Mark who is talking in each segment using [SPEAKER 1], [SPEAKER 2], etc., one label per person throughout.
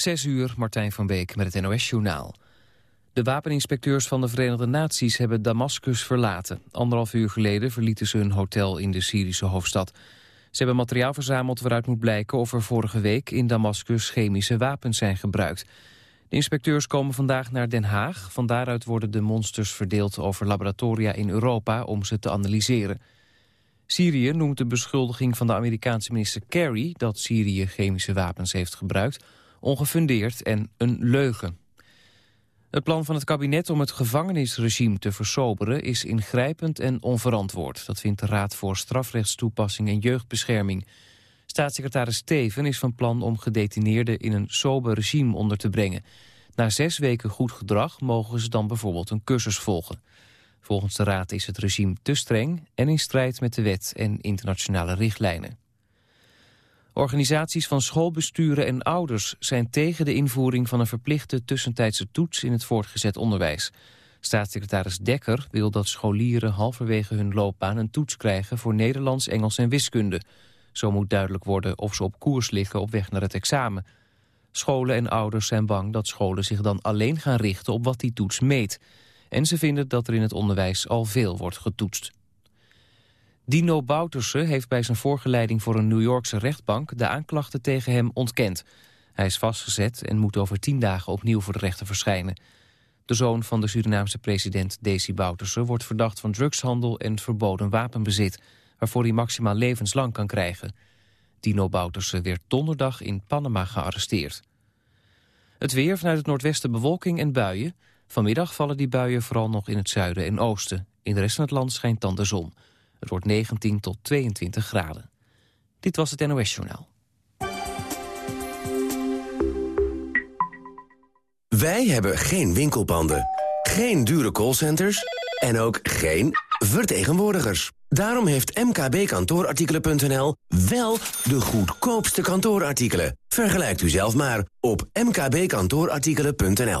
[SPEAKER 1] Zes uur, Martijn van Beek met het NOS-journaal. De wapeninspecteurs van de Verenigde Naties hebben Damascus verlaten. Anderhalf uur geleden verlieten ze hun hotel in de Syrische hoofdstad. Ze hebben materiaal verzameld waaruit moet blijken of er vorige week in Damascus chemische wapens zijn gebruikt. De inspecteurs komen vandaag naar Den Haag. Van daaruit worden de monsters verdeeld over laboratoria in Europa om ze te analyseren. Syrië noemt de beschuldiging van de Amerikaanse minister Kerry... dat Syrië chemische wapens heeft gebruikt, ongefundeerd en een leugen. Het plan van het kabinet om het gevangenisregime te versoberen... is ingrijpend en onverantwoord. Dat vindt de Raad voor Strafrechtstoepassing en Jeugdbescherming. Staatssecretaris Steven is van plan om gedetineerden... in een sober regime onder te brengen. Na zes weken goed gedrag mogen ze dan bijvoorbeeld een cursus volgen. Volgens de Raad is het regime te streng en in strijd met de wet en internationale richtlijnen. Organisaties van schoolbesturen en ouders zijn tegen de invoering van een verplichte tussentijdse toets in het voortgezet onderwijs. Staatssecretaris Dekker wil dat scholieren halverwege hun loopbaan een toets krijgen voor Nederlands, Engels en wiskunde. Zo moet duidelijk worden of ze op koers liggen op weg naar het examen. Scholen en ouders zijn bang dat scholen zich dan alleen gaan richten op wat die toets meet. En ze vinden dat er in het onderwijs al veel wordt getoetst. Dino Bouterse heeft bij zijn voorgeleiding voor een New Yorkse rechtbank de aanklachten tegen hem ontkend. Hij is vastgezet en moet over tien dagen opnieuw voor de rechter verschijnen. De zoon van de Surinaamse president Desi Bouterse wordt verdacht van drugshandel en verboden wapenbezit, waarvoor hij maximaal levenslang kan krijgen. Dino Bouterse werd donderdag in Panama gearresteerd. Het weer vanuit het noordwesten bewolking en buien. Vanmiddag vallen die buien vooral nog in het zuiden en oosten. In de rest van het land schijnt dan de zon. Het wordt 19 tot 22 graden. Dit was het NOS Journaal.
[SPEAKER 2] Wij hebben geen winkelpanden, geen dure callcenters en ook geen vertegenwoordigers. Daarom heeft mkbkantoorartikelen.nl wel de goedkoopste kantoorartikelen. Vergelijkt u zelf maar op mkbkantoorartikelen.nl.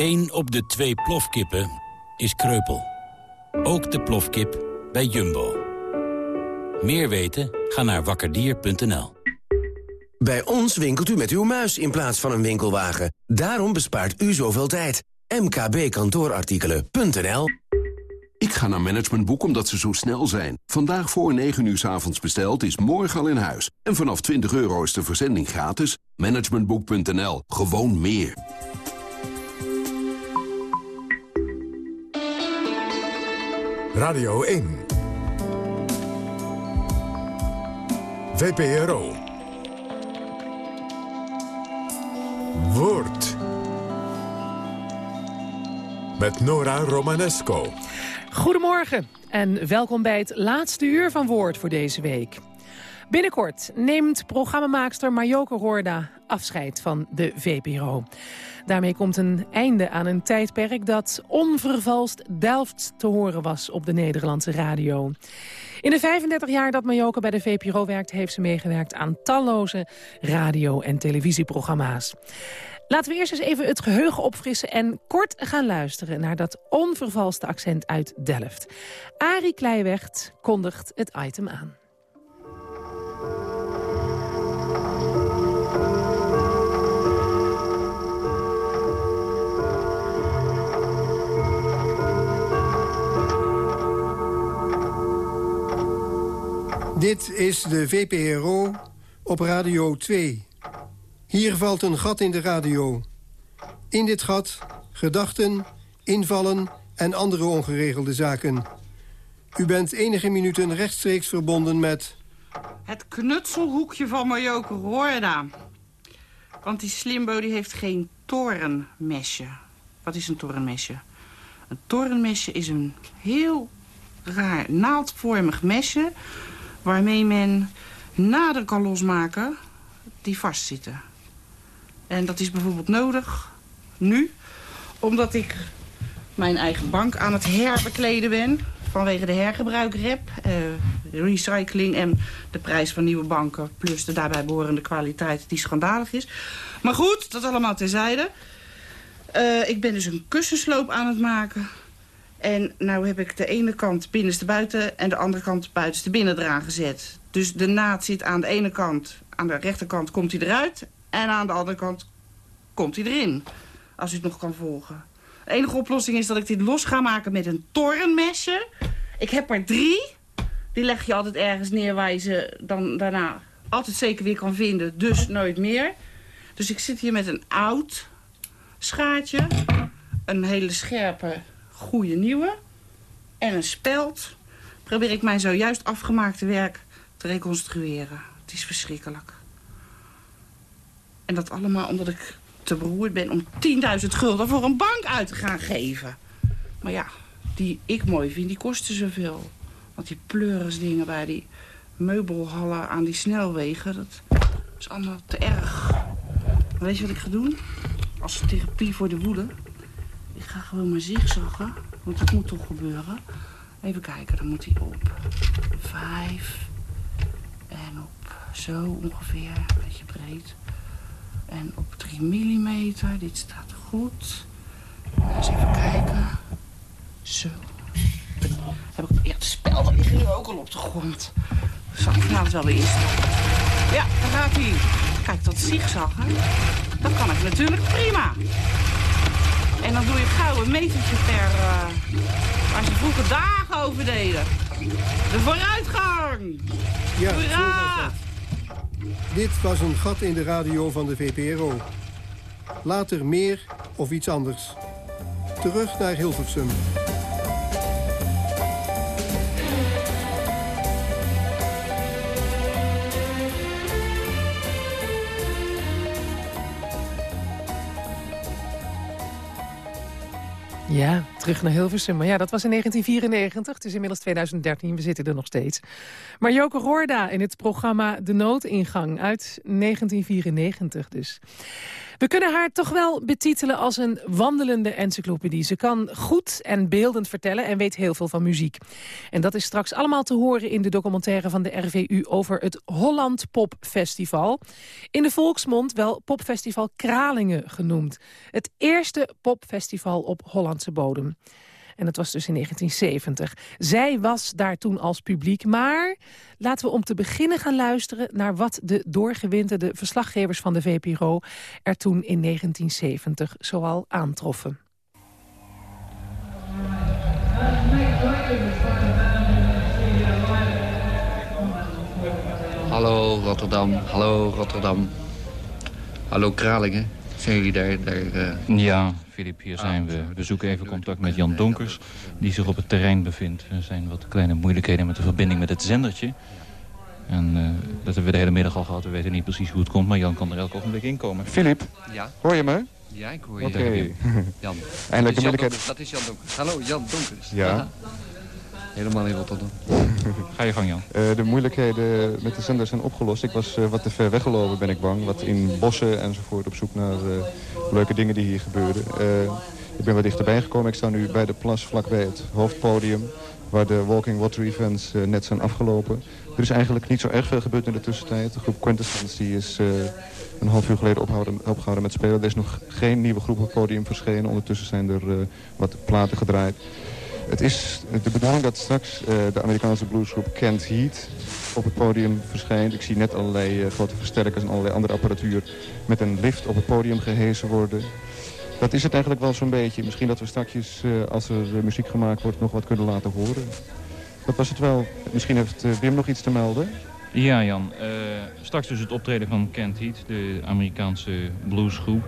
[SPEAKER 3] 1 op de twee plofkippen is kreupel. Ook de plofkip bij Jumbo. Meer weten? Ga naar wakkerdier.nl.
[SPEAKER 2] Bij ons winkelt u met uw muis in plaats van een winkelwagen. Daarom bespaart u zoveel tijd. mkbkantoorartikelen.nl
[SPEAKER 4] Ik ga naar Managementboek omdat ze zo snel zijn. Vandaag voor 9 uur s avonds besteld is morgen al in huis. En vanaf 20 euro is de verzending gratis. Managementboek.nl. Gewoon meer.
[SPEAKER 5] Radio 1. VPRO. Woord. Met Nora Romanesco.
[SPEAKER 6] Goedemorgen en welkom bij het laatste uur van Woord voor deze week. Binnenkort neemt programmamaakster Marjoke Hoorda afscheid van de VPRO. Daarmee komt een einde aan een tijdperk dat onvervalst Delft te horen was op de Nederlandse radio. In de 35 jaar dat Marjoke bij de VPRO werkt... heeft ze meegewerkt aan talloze radio- en televisieprogramma's. Laten we eerst eens even het geheugen opfrissen en kort gaan luisteren... naar dat onvervalste accent uit Delft. Arie Kleiwecht kondigt het item aan.
[SPEAKER 7] Dit is de VPRO op Radio 2. Hier valt een gat in de radio. In dit gat gedachten, invallen en andere ongeregelde zaken. U bent enige minuten rechtstreeks verbonden met...
[SPEAKER 8] Het knutselhoekje van Marjoke Roorda. Want die slimbo die heeft geen torenmesje. Wat is een torenmesje? Een torenmesje is een heel raar naaldvormig mesje... waarmee men naden kan losmaken
[SPEAKER 9] die vastzitten. En dat is bijvoorbeeld nodig nu, omdat ik mijn eigen bank aan het herbekleden ben. Vanwege de hergebruikrep, uh, recycling en de prijs van nieuwe banken... plus de daarbij behorende kwaliteit die schandalig is. Maar goed, dat allemaal terzijde. Uh, ik ben dus een kussensloop aan het maken. En nou heb ik de ene kant binnenste buiten en de andere kant buitenste binnen eraan gezet. Dus de naad zit aan de ene kant, aan de rechterkant komt hij eruit... en aan de andere kant komt hij erin. Als u het nog kan volgen. De enige oplossing is dat ik dit los ga maken met een torenmesje. Ik heb er drie. Die leg je altijd ergens neer waar je ze dan daarna altijd zeker weer kan vinden. Dus nooit meer. Dus ik zit hier met een oud schaartje. Een hele scherpe, goede nieuwe. En een speld. Probeer ik mijn zojuist afgemaakte werk te reconstrueren. Het is verschrikkelijk. En dat allemaal omdat ik te beroerd ben om 10.000 gulden voor een bank uit te gaan geven. Maar ja, die ik mooi vind, die kosten zoveel. Want die pleurisdingen bij die meubelhallen aan die snelwegen, dat is allemaal te erg. weet je wat ik ga doen? Als therapie voor de woede. Ik ga gewoon maar zigzaggen, want dat moet toch gebeuren. Even kijken, dan moet hij op vijf en op zo ongeveer, een beetje breed. En op 3 mm, dit staat goed. Eens even kijken. Zo. Heb ik, ja, het spel ligt nu ook al op de grond. Zal ik vanavond wel instappen. Ja, daar gaat hij. Kijk, dat zigzaggen. Dat kan ik natuurlijk prima. En dan doe je gauw een metertje per... Uh, waar ze vroeger dagen over deden. De vooruitgang!
[SPEAKER 7] Ja,
[SPEAKER 9] Hoera!
[SPEAKER 7] Dit was een gat in de radio van de VPRO. Later meer of iets anders. Terug naar Hilversum.
[SPEAKER 6] Ja, terug naar Hilversum. Maar ja, dat was in 1994. Het is inmiddels 2013. We zitten er nog steeds. Maar Joke Roorda in het programma De Noodingang uit 1994 dus. We kunnen haar toch wel betitelen als een wandelende encyclopedie. Ze kan goed en beeldend vertellen en weet heel veel van muziek. En dat is straks allemaal te horen in de documentaire van de RVU... over het Holland Pop Festival. In de volksmond wel Popfestival Kralingen genoemd. Het eerste popfestival op Hollandse bodem. En dat was dus in 1970. Zij was daar toen als publiek, maar laten we om te beginnen gaan luisteren... naar wat de doorgewinterde verslaggevers van de VPRO er toen in 1970 zoal aantroffen.
[SPEAKER 10] Hallo Rotterdam, hallo Rotterdam. Hallo Kralingen, zijn jullie daar? daar uh...
[SPEAKER 11] Ja, Filip, hier zijn we. We zoeken even contact met Jan Donkers, die zich op het terrein bevindt. Er zijn wat kleine moeilijkheden met de verbinding met het zendertje. En uh, dat hebben we de hele middag al gehad. We weten niet precies hoe het komt, maar Jan kan er elk ogenblik inkomen.
[SPEAKER 12] Filip,
[SPEAKER 10] ja?
[SPEAKER 12] hoor je me?
[SPEAKER 10] Ja, ik hoor je.
[SPEAKER 12] Oké.
[SPEAKER 10] Jan.
[SPEAKER 12] Eindelijk Jan
[SPEAKER 10] dat is Jan Donkers. Hallo, Jan Donkers.
[SPEAKER 12] Ja.
[SPEAKER 10] Helemaal in Rotterdam.
[SPEAKER 11] Ga je gang, Jan.
[SPEAKER 12] Uh, de moeilijkheden met de zender zijn opgelost. Ik was uh, wat te ver weggelopen, ben ik bang. Wat in bossen enzovoort op zoek naar uh, leuke dingen die hier gebeuren. ik ben wat dichterbij gekomen. Ik sta nu bij de plas vlakbij het hoofdpodium. Waar de Walking Water Events net zijn afgelopen. Er is eigenlijk niet zo erg veel gebeurd in de tussentijd. De groep Quintessence die is een half uur geleden opgehouden, opgehouden met spelen. Er is nog geen nieuwe groep op het podium verschenen. Ondertussen zijn er wat platen gedraaid. Het is de bedoeling dat straks uh, de Amerikaanse bluesgroep Kent Heat op het podium verschijnt. Ik zie net allerlei uh, grote versterkers en allerlei andere apparatuur met een lift op het podium gehezen worden. Dat is het eigenlijk wel zo'n beetje. Misschien dat we straks, uh, als er muziek gemaakt wordt, nog wat kunnen laten horen. Dat was het wel. Misschien heeft Wim nog iets te melden.
[SPEAKER 11] Ja, Jan. straks dus het optreden van Kent Heat, de Amerikaanse bluesgroep.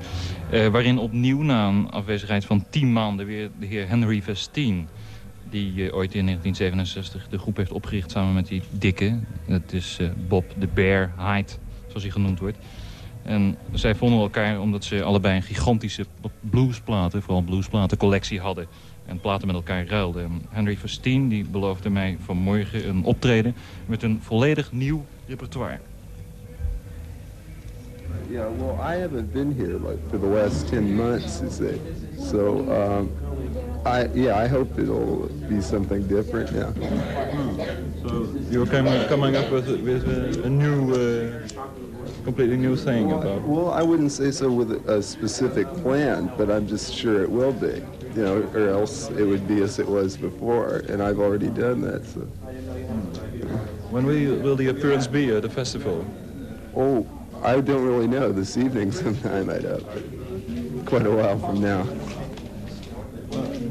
[SPEAKER 11] waarin opnieuw na een afwezigheid van tien maanden weer de heer Henry Vestine die uh, ooit in 1967 de groep heeft opgericht samen met die dikke. Dat is uh, Bob de Bear Hyde, zoals hij genoemd wordt. En zij vonden elkaar omdat ze allebei een gigantische bluesplaten, vooral bluesplaten, collectie hadden. En platen met elkaar ruilden. Henry Verstien die beloofde mij vanmorgen een optreden met een volledig nieuw repertoire.
[SPEAKER 13] Yeah, well, I haven't been here like for the last 10 months, you see. So, um, I yeah, I hope it'll be something different. Yeah.
[SPEAKER 11] So you're coming, coming up with, with a, a new, uh, completely new thing about.
[SPEAKER 13] Well, I wouldn't say so with a, a specific plan, but I'm just sure it will be. You know, or else it would be as it was before, and I've already done that. So.
[SPEAKER 11] When will, will the appearance be at the festival?
[SPEAKER 13] Oh, I don't really know. This evening sometime, I'd hope. Quite a while from now.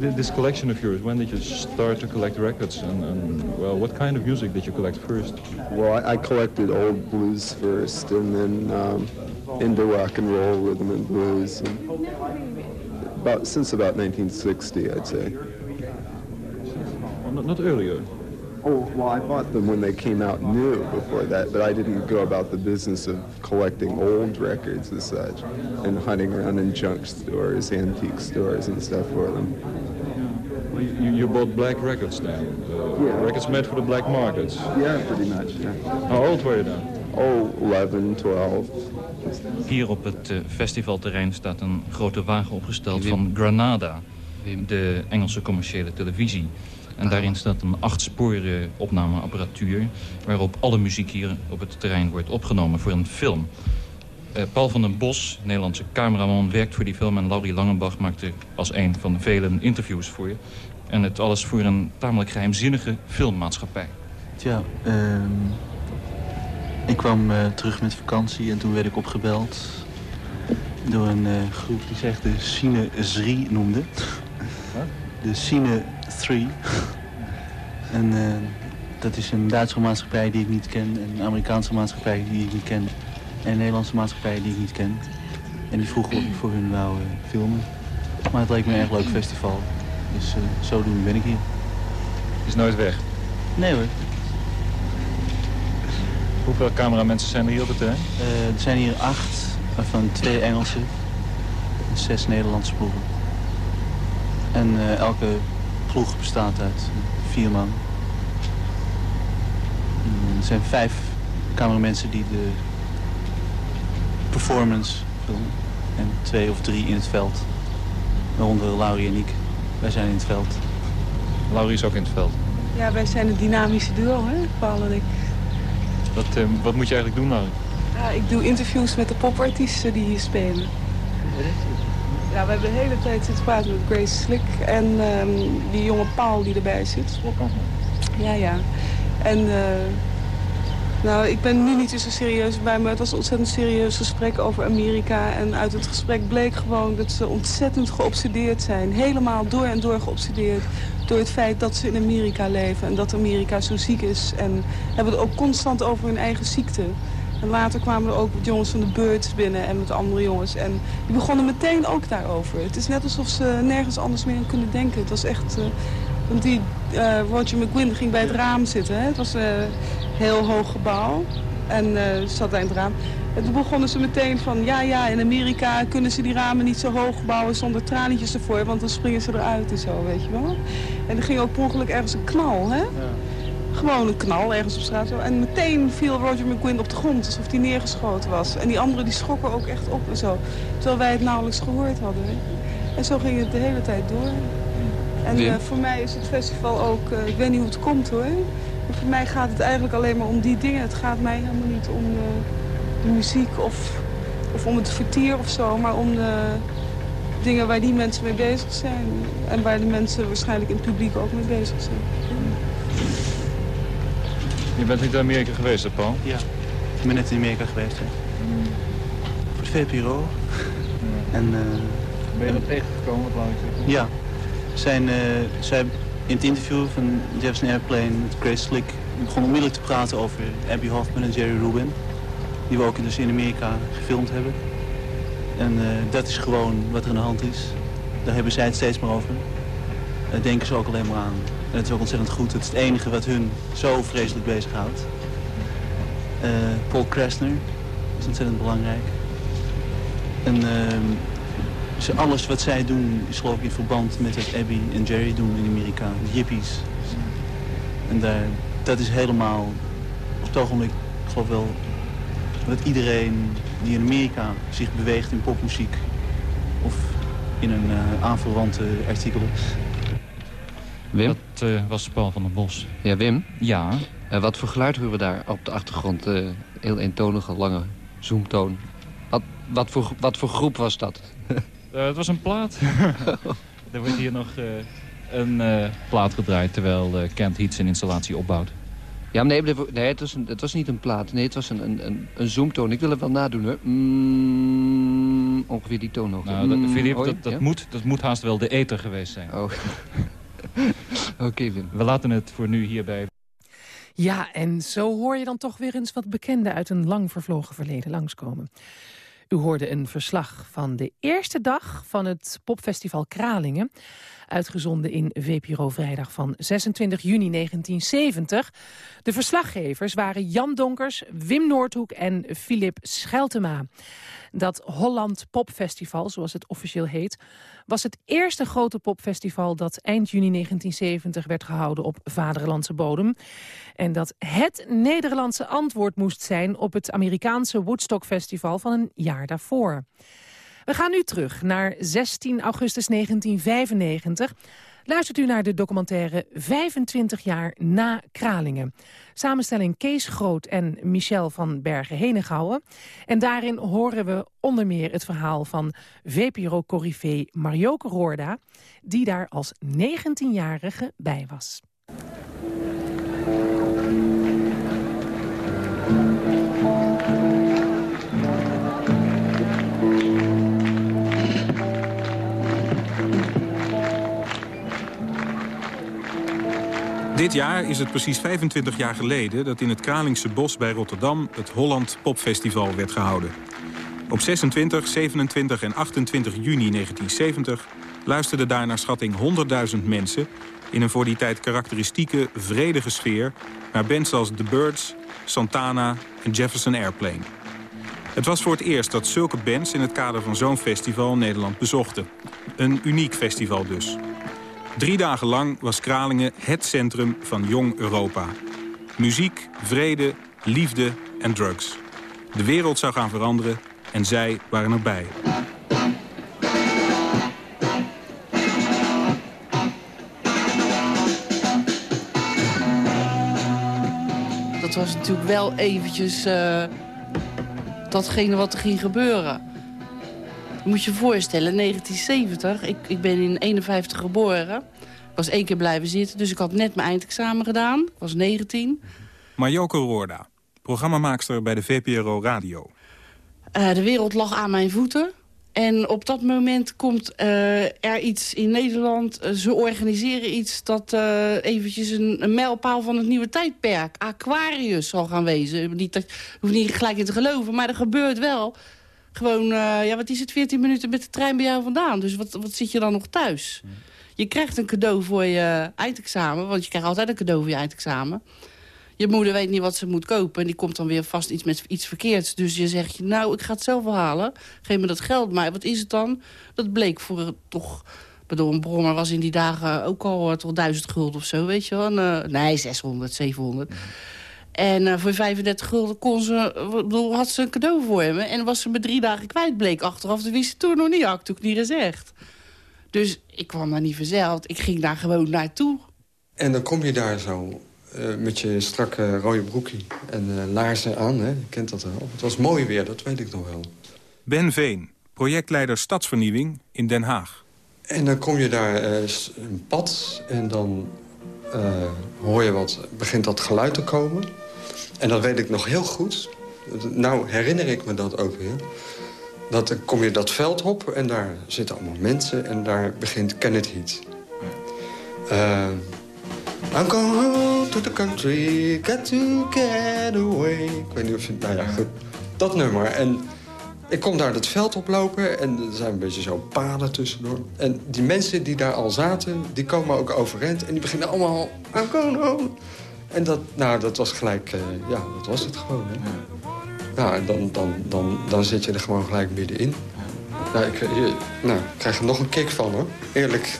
[SPEAKER 11] Th- This collection of yours, when did you start to collect records? And, and well, what kind of music did you collect first?
[SPEAKER 13] Well, I, I collected old blues first, and then um, into rock and roll, rhythm and blues, and about since about 1960, I'd say.
[SPEAKER 11] Well, not, not earlier.
[SPEAKER 13] Oh, well, I bought them when they came out new before that, but I didn't go about the business of collecting old records as such and hunting around in junk stores, antique stores, and stuff for them.
[SPEAKER 11] Well, you, you bought black records then? Uh, Records made for the black markets?
[SPEAKER 13] Yeah, pretty much, yeah.
[SPEAKER 11] How old were you then?
[SPEAKER 13] Oh, 11, 12.
[SPEAKER 11] Hier op het eh, festivalterrein staat een grote wagen opgesteld van Granada, de Engelse commerciële televisie. En daarin staat een achtsporen opnameapparatuur... waarop alle muziek hier op het terrein wordt opgenomen voor een film. Eh, Paul van den Bos, Nederlandse cameraman, werkt voor die film... en Laurie Langenbach maakt er als een van de vele interviews voor je. En het alles voor een tamelijk geheimzinnige filmmaatschappij.
[SPEAKER 14] Tja, ehm, ik kwam eh, terug met vakantie en toen werd ik opgebeld door een eh, groep die zich de Cine 3 noemde. De Cine 3. en eh, dat is een Duitse maatschappij die ik niet ken, een Amerikaanse maatschappij die ik niet ken en een Nederlandse maatschappij die ik niet ken. En die vroegen of ik voor hun wou eh, filmen. Maar het leek me een erg leuk festival, dus eh, zodoende ben ik hier.
[SPEAKER 11] Is nooit weg.
[SPEAKER 14] Nee hoor.
[SPEAKER 11] Hoeveel cameramensen zijn er hier op het terrein?
[SPEAKER 14] Er zijn hier acht, waarvan twee Engelse en zes Nederlandse ploegen. En elke ploeg bestaat uit vier man. Mm, Er zijn vijf cameramensen die de performance filmen. En twee of drie in het veld. Waaronder Laurie en ik. Wij zijn in het veld.
[SPEAKER 11] Laurie is ook in het veld.
[SPEAKER 15] Ja, wij zijn een dynamische duo, hè, Paul en ik.
[SPEAKER 11] Wat, eh, wat moet je eigenlijk doen, Laurie?
[SPEAKER 15] Ja, ik doe interviews met de popartiesten die hier spelen. Ja, we hebben de hele tijd zitten praten met Grace Slick en ehm, die jonge Paul die erbij zit. Ja, ja. En eh, nou, ik ben nu niet zo serieus bij, maar het was een ontzettend serieus gesprek over Amerika. En uit het gesprek bleek gewoon dat ze ontzettend geobsedeerd zijn. Helemaal door en door geobsedeerd door het feit dat ze in Amerika leven en dat Amerika zo ziek is. En hebben het ook constant over hun eigen ziekte. En later kwamen er ook jongens van de Birds binnen en met andere jongens. En die begonnen meteen ook daarover. Het is net alsof ze nergens anders meer aan kunnen denken. Het was echt... eh, want die eh, Roger McGuinn ging bij het raam zitten. Hè? Het was een heel hoog gebouw. En eh, zat bij het raam. En toen begonnen ze meteen van... Ja, ja, in Amerika kunnen ze die ramen niet zo hoog bouwen zonder tralietjes ervoor. Want dan springen ze eruit en zo, weet je wel. En er ging ook per ongeluk ergens een knal, hè? Gewoon een knal ergens op straat. Zo. En meteen viel Roger McGuinn op de grond, alsof hij neergeschoten was. En die anderen die schrokken ook echt op en zo. Terwijl wij het nauwelijks gehoord hadden. En zo ging het de hele tijd door. En eh, voor mij is het festival ook, eh, ik weet niet hoe het komt hoor. Maar voor mij gaat het eigenlijk alleen maar om die dingen. Het gaat mij helemaal niet om de, de muziek of, of om het vertier of zo. Maar om de dingen waar die mensen mee bezig zijn. En waar de mensen waarschijnlijk in het publiek ook mee bezig zijn.
[SPEAKER 11] Je bent niet in Amerika geweest, hè, Paul?
[SPEAKER 14] Ja, ik ben net in Amerika geweest. Hè. Voor de VPRO. En, eh,
[SPEAKER 11] Ben je er tegengekomen, wat ik zeggen?
[SPEAKER 14] Ja, zijn, eh, zij in het interview van Jefferson Airplane met Grace Slick... begon onmiddellijk te praten over Abby Hoffman en Jerry Rubin. Die we ook dus in Amerika gefilmd hebben. En eh, dat is gewoon wat er aan de hand is. Daar hebben zij het steeds maar over. Daar denken ze ook alleen maar aan. En het is ook ontzettend goed. Het is het enige wat hun zo vreselijk bezighoudt. Eh Paul Krasner is ontzettend belangrijk. En ze, alles wat zij doen is geloof ik in verband met wat Abby en Jerry doen in Amerika. De Yippies. En dat is helemaal op het ogenblik, ik geloof wel dat iedereen die in Amerika zich beweegt in popmuziek... of in een uh, aanverwante artikel...
[SPEAKER 10] Wim?
[SPEAKER 11] Dat uh, was Paul van der Bos.
[SPEAKER 10] Ja, Wim?
[SPEAKER 11] Ja?
[SPEAKER 10] Uh, wat voor geluid horen we daar op de achtergrond? heel eentonige, lange zoomtoon. Wat, wat, voor, wat voor groep was dat?
[SPEAKER 11] het was een plaat. er wordt hier nog een plaat gedraaid terwijl Kent Heat zijn installatie opbouwt.
[SPEAKER 10] Ja, nee, nee het, was een, het was niet een plaat. Nee, het was een, een, een zoomtoon. Ik wil het wel nadoen, hoor. Mm, ongeveer die toon nog.
[SPEAKER 11] Nou, dat, Philip, mm, dat, dat, moet, dat moet haast wel de eter geweest zijn.
[SPEAKER 10] Oh. Oké, okay,
[SPEAKER 11] We laten het voor nu hierbij.
[SPEAKER 6] Ja, en zo hoor je dan toch weer eens wat bekenden uit een lang vervlogen verleden langskomen. U hoorde een verslag van de eerste dag van het popfestival Kralingen uitgezonden in VPRO Vrijdag van 26 juni 1970. De verslaggevers waren Jan Donkers, Wim Noordhoek en Filip Scheltema. Dat Holland Popfestival, zoals het officieel heet... was het eerste grote popfestival dat eind juni 1970 werd gehouden op vaderlandse bodem. En dat het Nederlandse antwoord moest zijn op het Amerikaanse Woodstock Festival van een jaar daarvoor. We gaan nu terug naar 16 augustus 1995. Luistert u naar de documentaire 25 jaar na Kralingen. Samenstelling Kees Groot en Michel van Bergen-Henegouwen. En daarin horen we onder meer het verhaal van VPRO-corrivé Marjoke Roorda... die daar als 19-jarige bij was.
[SPEAKER 16] Dit jaar is het precies 25 jaar geleden dat in het Kralingse Bos bij Rotterdam het Holland Popfestival werd gehouden. Op 26, 27 en 28 juni 1970 luisterden daar naar schatting 100.000 mensen... in een voor die tijd karakteristieke, vredige sfeer... naar bands als The Birds, Santana en Jefferson Airplane. Het was voor het eerst dat zulke bands in het kader van zo'n festival Nederland bezochten. Een uniek festival dus. Drie dagen lang was Kralingen het centrum van jong Europa. Muziek, vrede, liefde en drugs. De wereld zou gaan veranderen en zij waren erbij.
[SPEAKER 9] Dat was natuurlijk wel eventjes uh, datgene wat er ging gebeuren. Moet je voorstellen, 1970, ik, ik ben in 51 geboren. Ik was één keer blijven zitten, dus ik had net mijn eindexamen gedaan. Ik was 19.
[SPEAKER 16] Marjoke Roorda, programmamaakster bij de VPRO Radio.
[SPEAKER 9] Uh, de wereld lag aan mijn voeten. En op dat moment komt uh, er iets in Nederland. Uh, ze organiseren iets dat uh, eventjes een, een, mijlpaal van het nieuwe tijdperk. Aquarius zal gaan wezen. Niet, dat hoeft niet gelijk in te geloven, maar er gebeurt wel gewoon, uh, ja, wat is het, 14 minuten met de trein bij jou vandaan. Dus wat, wat zit je dan nog thuis? Je krijgt een cadeau voor je eindexamen, want je krijgt altijd een cadeau voor je eindexamen. Je moeder weet niet wat ze moet kopen en die komt dan weer vast iets met iets verkeerds. Dus je zegt, nou, ik ga het zelf halen. Geef me dat geld. Maar wat is het dan? Dat bleek voor toch... bedoel, een brommer was in die dagen ook al uh, toch duizend gulden of zo, weet je wel. Uh, nee, 600, 700. En uh, voor 35 gulden kon ze, bedoel, had ze een cadeau voor me. En was ze me drie dagen kwijt, bleek achteraf. Dat wist ze toen nog niet, had ik toen niet gezegd. Dus ik kwam daar niet verzeld. Ik ging daar gewoon naartoe.
[SPEAKER 17] En dan kom je daar zo uh, met je strakke rode broekje en uh, laarzen aan. Hè? Je kent dat wel. Het was mooi weer, dat weet ik nog wel.
[SPEAKER 16] Ben Veen, projectleider Stadsvernieuwing in Den Haag.
[SPEAKER 17] En dan kom je daar een pad en dan hoor je wat, begint dat geluid te komen... En dat weet ik nog heel goed. Nou herinner ik me dat ook weer. Dat kom je dat veld op en daar zitten allemaal mensen... en daar begint Kenneth Heat. Uh, I'm going home to the country, got to get away. Ik weet niet of je... Nou ja, goed. Dat nummer. En ik kom daar het veld oplopen en er zijn een beetje zo paden tussendoor. En die mensen die daar al zaten, die komen ook overeind... en die beginnen allemaal... I'm going home. En dat, nou, dat was gelijk, uh, ja, dat was het gewoon. Hè. Nou, en dan, dan, dan, dan zit je er gewoon gelijk middenin. Nou, ik, je, nou, ik krijg er nog een kick van, hoor. Eerlijk.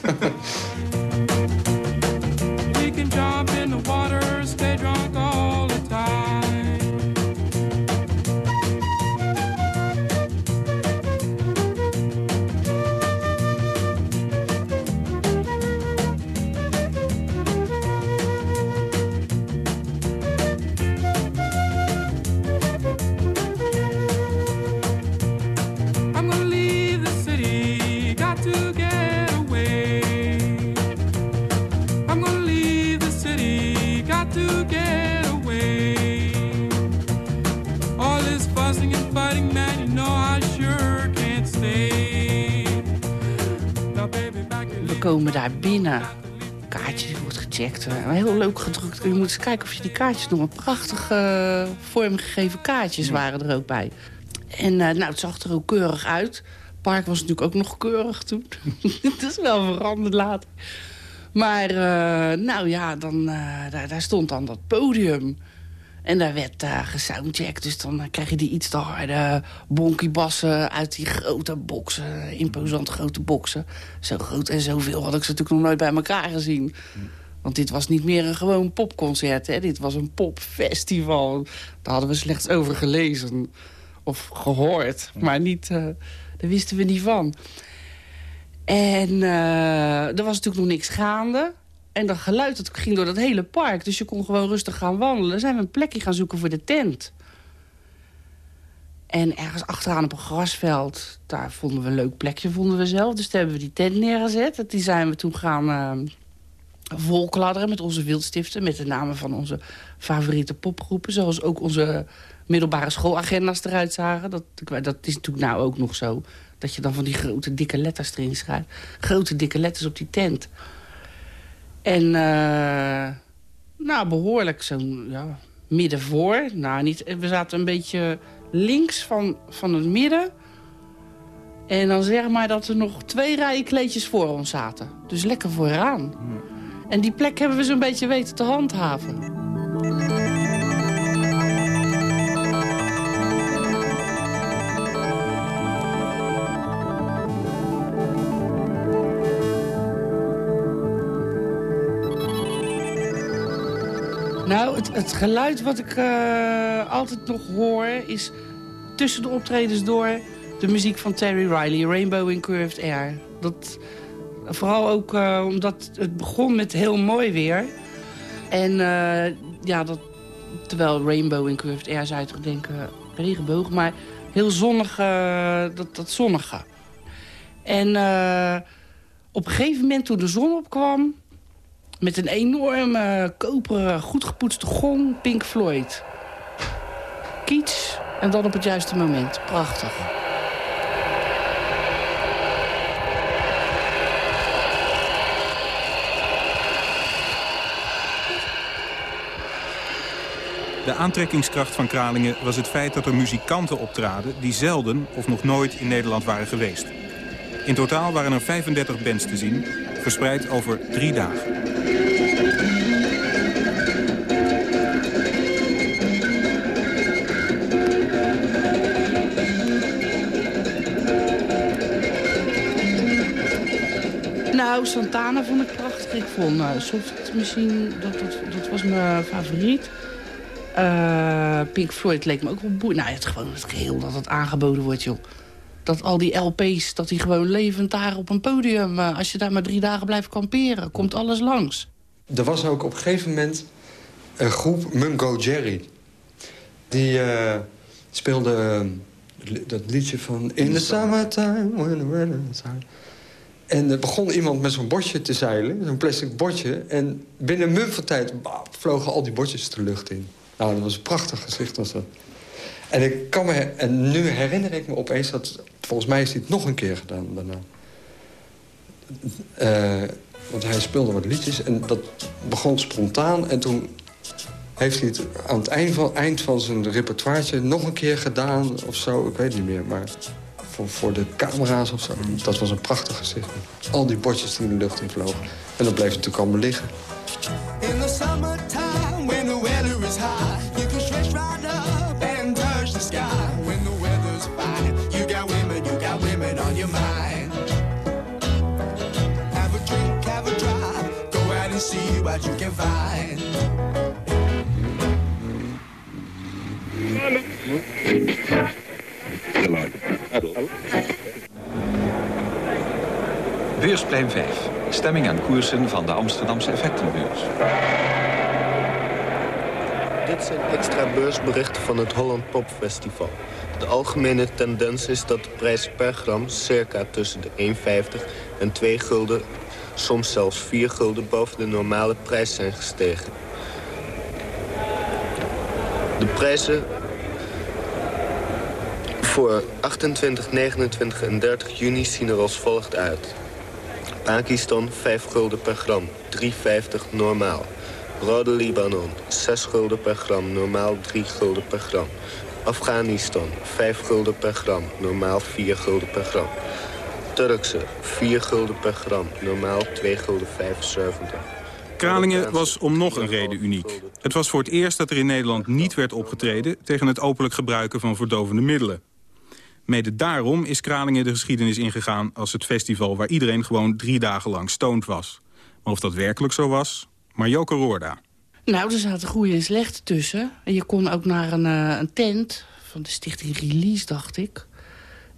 [SPEAKER 9] komen daar binnen. Kaartje wordt gecheckt. Eh, Heel leuk gedrukt. Je moet eens kijken of je die kaartjes nog een prachtige eh, vormgegeven kaartjes waren er ook bij. En eh, nou, het zag er ook keurig uit. Het park was natuurlijk ook nog keurig toen. Het is wel veranderd later. Maar nou ja, dan, daar, daar stond dan dat podium. En daar werd uh, gesoundcheckt. Dus dan eh, krijg je die iets te harde bonkiebassen uit die grote boksen. Imposant grote boksen. Zo groot en zoveel had ik ze natuurlijk nog nooit bij elkaar gezien. Want dit was niet meer een gewoon popconcert. Hè? Dit was een popfestival. Daar hadden we slechts over gelezen. Of gehoord. Maar niet, eh, daar wisten we niet van. En eh, er was natuurlijk nog niks gaande. En dat geluid dat ging door dat hele park. Dus je kon gewoon rustig gaan wandelen. Zijn we een plekje gaan zoeken voor de tent. En ergens achteraan op een grasveld... daar vonden we een leuk plekje, vonden we zelf. Dus daar hebben we die tent neergezet. Die zijn we toen gaan eh, volkladderen met onze wildstiften... met de namen van onze favoriete popgroepen. Zoals ook onze middelbare schoolagenda's eruit zagen. Dat, dat is natuurlijk nou ook nog zo. Dat je dan van die grote, dikke letters erin schrijft. Grote, dikke letters op die tent. En eh, nou, behoorlijk zo'n ja, midden voor. Nou, niet, we zaten een beetje links van, van het midden. En dan zeg maar dat er nog twee rijen kleedjes voor ons zaten. Dus lekker vooraan. En die plek hebben we zo'n beetje weten te handhaven. Nou, het, geluid wat ik eh, altijd nog hoor is tussen de optredens door de muziek van Terry Riley, Rainbow in Curved Air. Dat, vooral ook eh, omdat het begon met heel mooi weer. En eh, ja, dat, terwijl Rainbow in Curved Air zou je denken regenboog, maar heel zonnig, dat, dat zonnige. En op een gegeven moment toen de zon opkwam, met een enorme koperen, goed gepoetste gong, Pink Floyd. Kiets en dan op het juiste moment. Prachtig.
[SPEAKER 16] De aantrekkingskracht van Kralingen was het feit dat er muzikanten optraden... die zelden of nog nooit in Nederland waren geweest. In totaal waren er 35 bands te zien, verspreid over drie dagen.
[SPEAKER 9] Nou, Santana vond ik prachtig. Ik vond uh, Soft misschien, dat, dat, dat was mijn favoriet. Eh, Pink Floyd leek me ook wel boeiend. Nou, het gewoon het geheel dat het aangeboden wordt, joh. Dat al die LP's, dat die gewoon levend daar op een podium... eh, als je daar maar drie dagen blijft kamperen, komt alles langs.
[SPEAKER 17] Er was ook op een gegeven moment een groep, Mungo Jerry. Die eh, speelde eh, dat liedje van... In the summertime, when the weather is high. En er begon iemand met zo'n bordje te zeilen, zo'n plastic bordje. En binnen een mum van tijd vlogen al die bordjes de lucht in. Nou, dat was een prachtig gezicht was dat. En, ik kan me, en nu herinner ik me opeens dat... Volgens mij is dit nog een keer gedaan daarna. Eh, want hij speelde wat liedjes en dat begon spontaan. En toen heeft hij het aan het eind van, eind van zijn repertoireje nog een keer gedaan of zo. Ik weet niet meer, maar voor, voor de camera's of zo. Dat was een prachtig gezicht. Al die bordjes die in de lucht in vlogen. En dat bleef natuurlijk allemaal liggen.
[SPEAKER 18] In
[SPEAKER 19] Beursplein 5. Stemming en koersen van de Amsterdamse effectenbeurs.
[SPEAKER 20] Dit zijn extra beursberichten van het Holland Pop Festival. De algemene tendens is dat de prijzen per gram circa tussen de 1,50 en 2 gulden... soms zelfs 4 gulden boven de normale prijs zijn gestegen. De prijzen Voor 28, 29 en 30 juni zien er als volgt uit. Pakistan 5 gulden per gram, 3,50 normaal. Rode Libanon 6 gulden per gram, normaal 3 gulden per gram. Afghanistan 5 gulden per gram, normaal 4 gulden per gram. Turkse 4 gulden per gram, normaal 2 gulden 75.
[SPEAKER 16] Kralingen was om nog een reden uniek. Het was voor het eerst dat er in Nederland niet werd opgetreden... tegen het openlijk gebruiken van verdovende middelen. Mede daarom is Kralingen de geschiedenis ingegaan als het festival... waar iedereen gewoon drie dagen lang stoned was. Maar of dat werkelijk zo was? Marjoke Roorda.
[SPEAKER 9] Nou, er zaten goede en slechte tussen. En je kon ook naar een, uh, een tent van de stichting Release, dacht ik.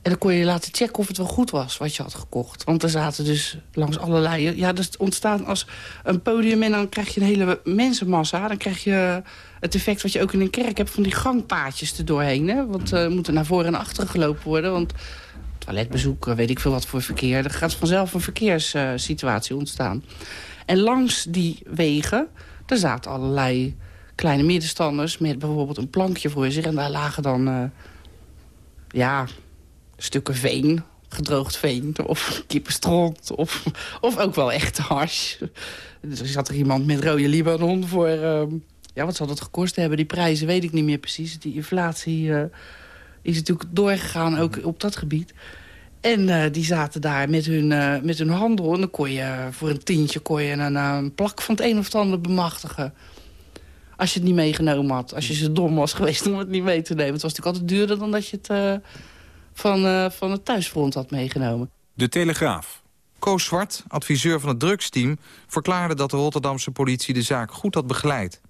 [SPEAKER 9] En dan kon je laten checken of het wel goed was wat je had gekocht. Want er zaten dus langs allerlei... Ja, dat ontstaan als een podium en dan krijg je een hele mensenmassa. Dan krijg je het effect wat je ook in een kerk hebt van die gangpaadjes er doorheen. Hè? Want uh, moet er naar voren en achteren gelopen worden. Want toiletbezoek, weet ik veel wat voor verkeer. Er gaat vanzelf een verkeerssituatie uh, ontstaan. En langs die wegen, er zaten allerlei kleine middenstanders... met bijvoorbeeld een plankje voor zich. En daar lagen dan, ja, stukken veen, gedroogd veen... of kippenstront, of, of ook wel echt hash. Dus er zat er iemand met rode Libanon voor... Uh, ja, wat zal dat gekost hebben? Die prijzen weet ik niet meer precies. Die inflatie uh, is natuurlijk doorgegaan, ook op dat gebied. En uh, die zaten daar met hun, uh, met hun handel. En dan kon je voor een tientje kon je een, een plak van het een of het ander bemachtigen. Als je het niet meegenomen had. Als je zo dom was geweest om het niet mee te nemen. Het was natuurlijk altijd duurder dan dat je het van, van het thuisfront had meegenomen.
[SPEAKER 16] De Telegraaf.
[SPEAKER 21] Koos Zwart, adviseur van het drugsteam... verklaarde dat de Rotterdamse politie de zaak goed had begeleid.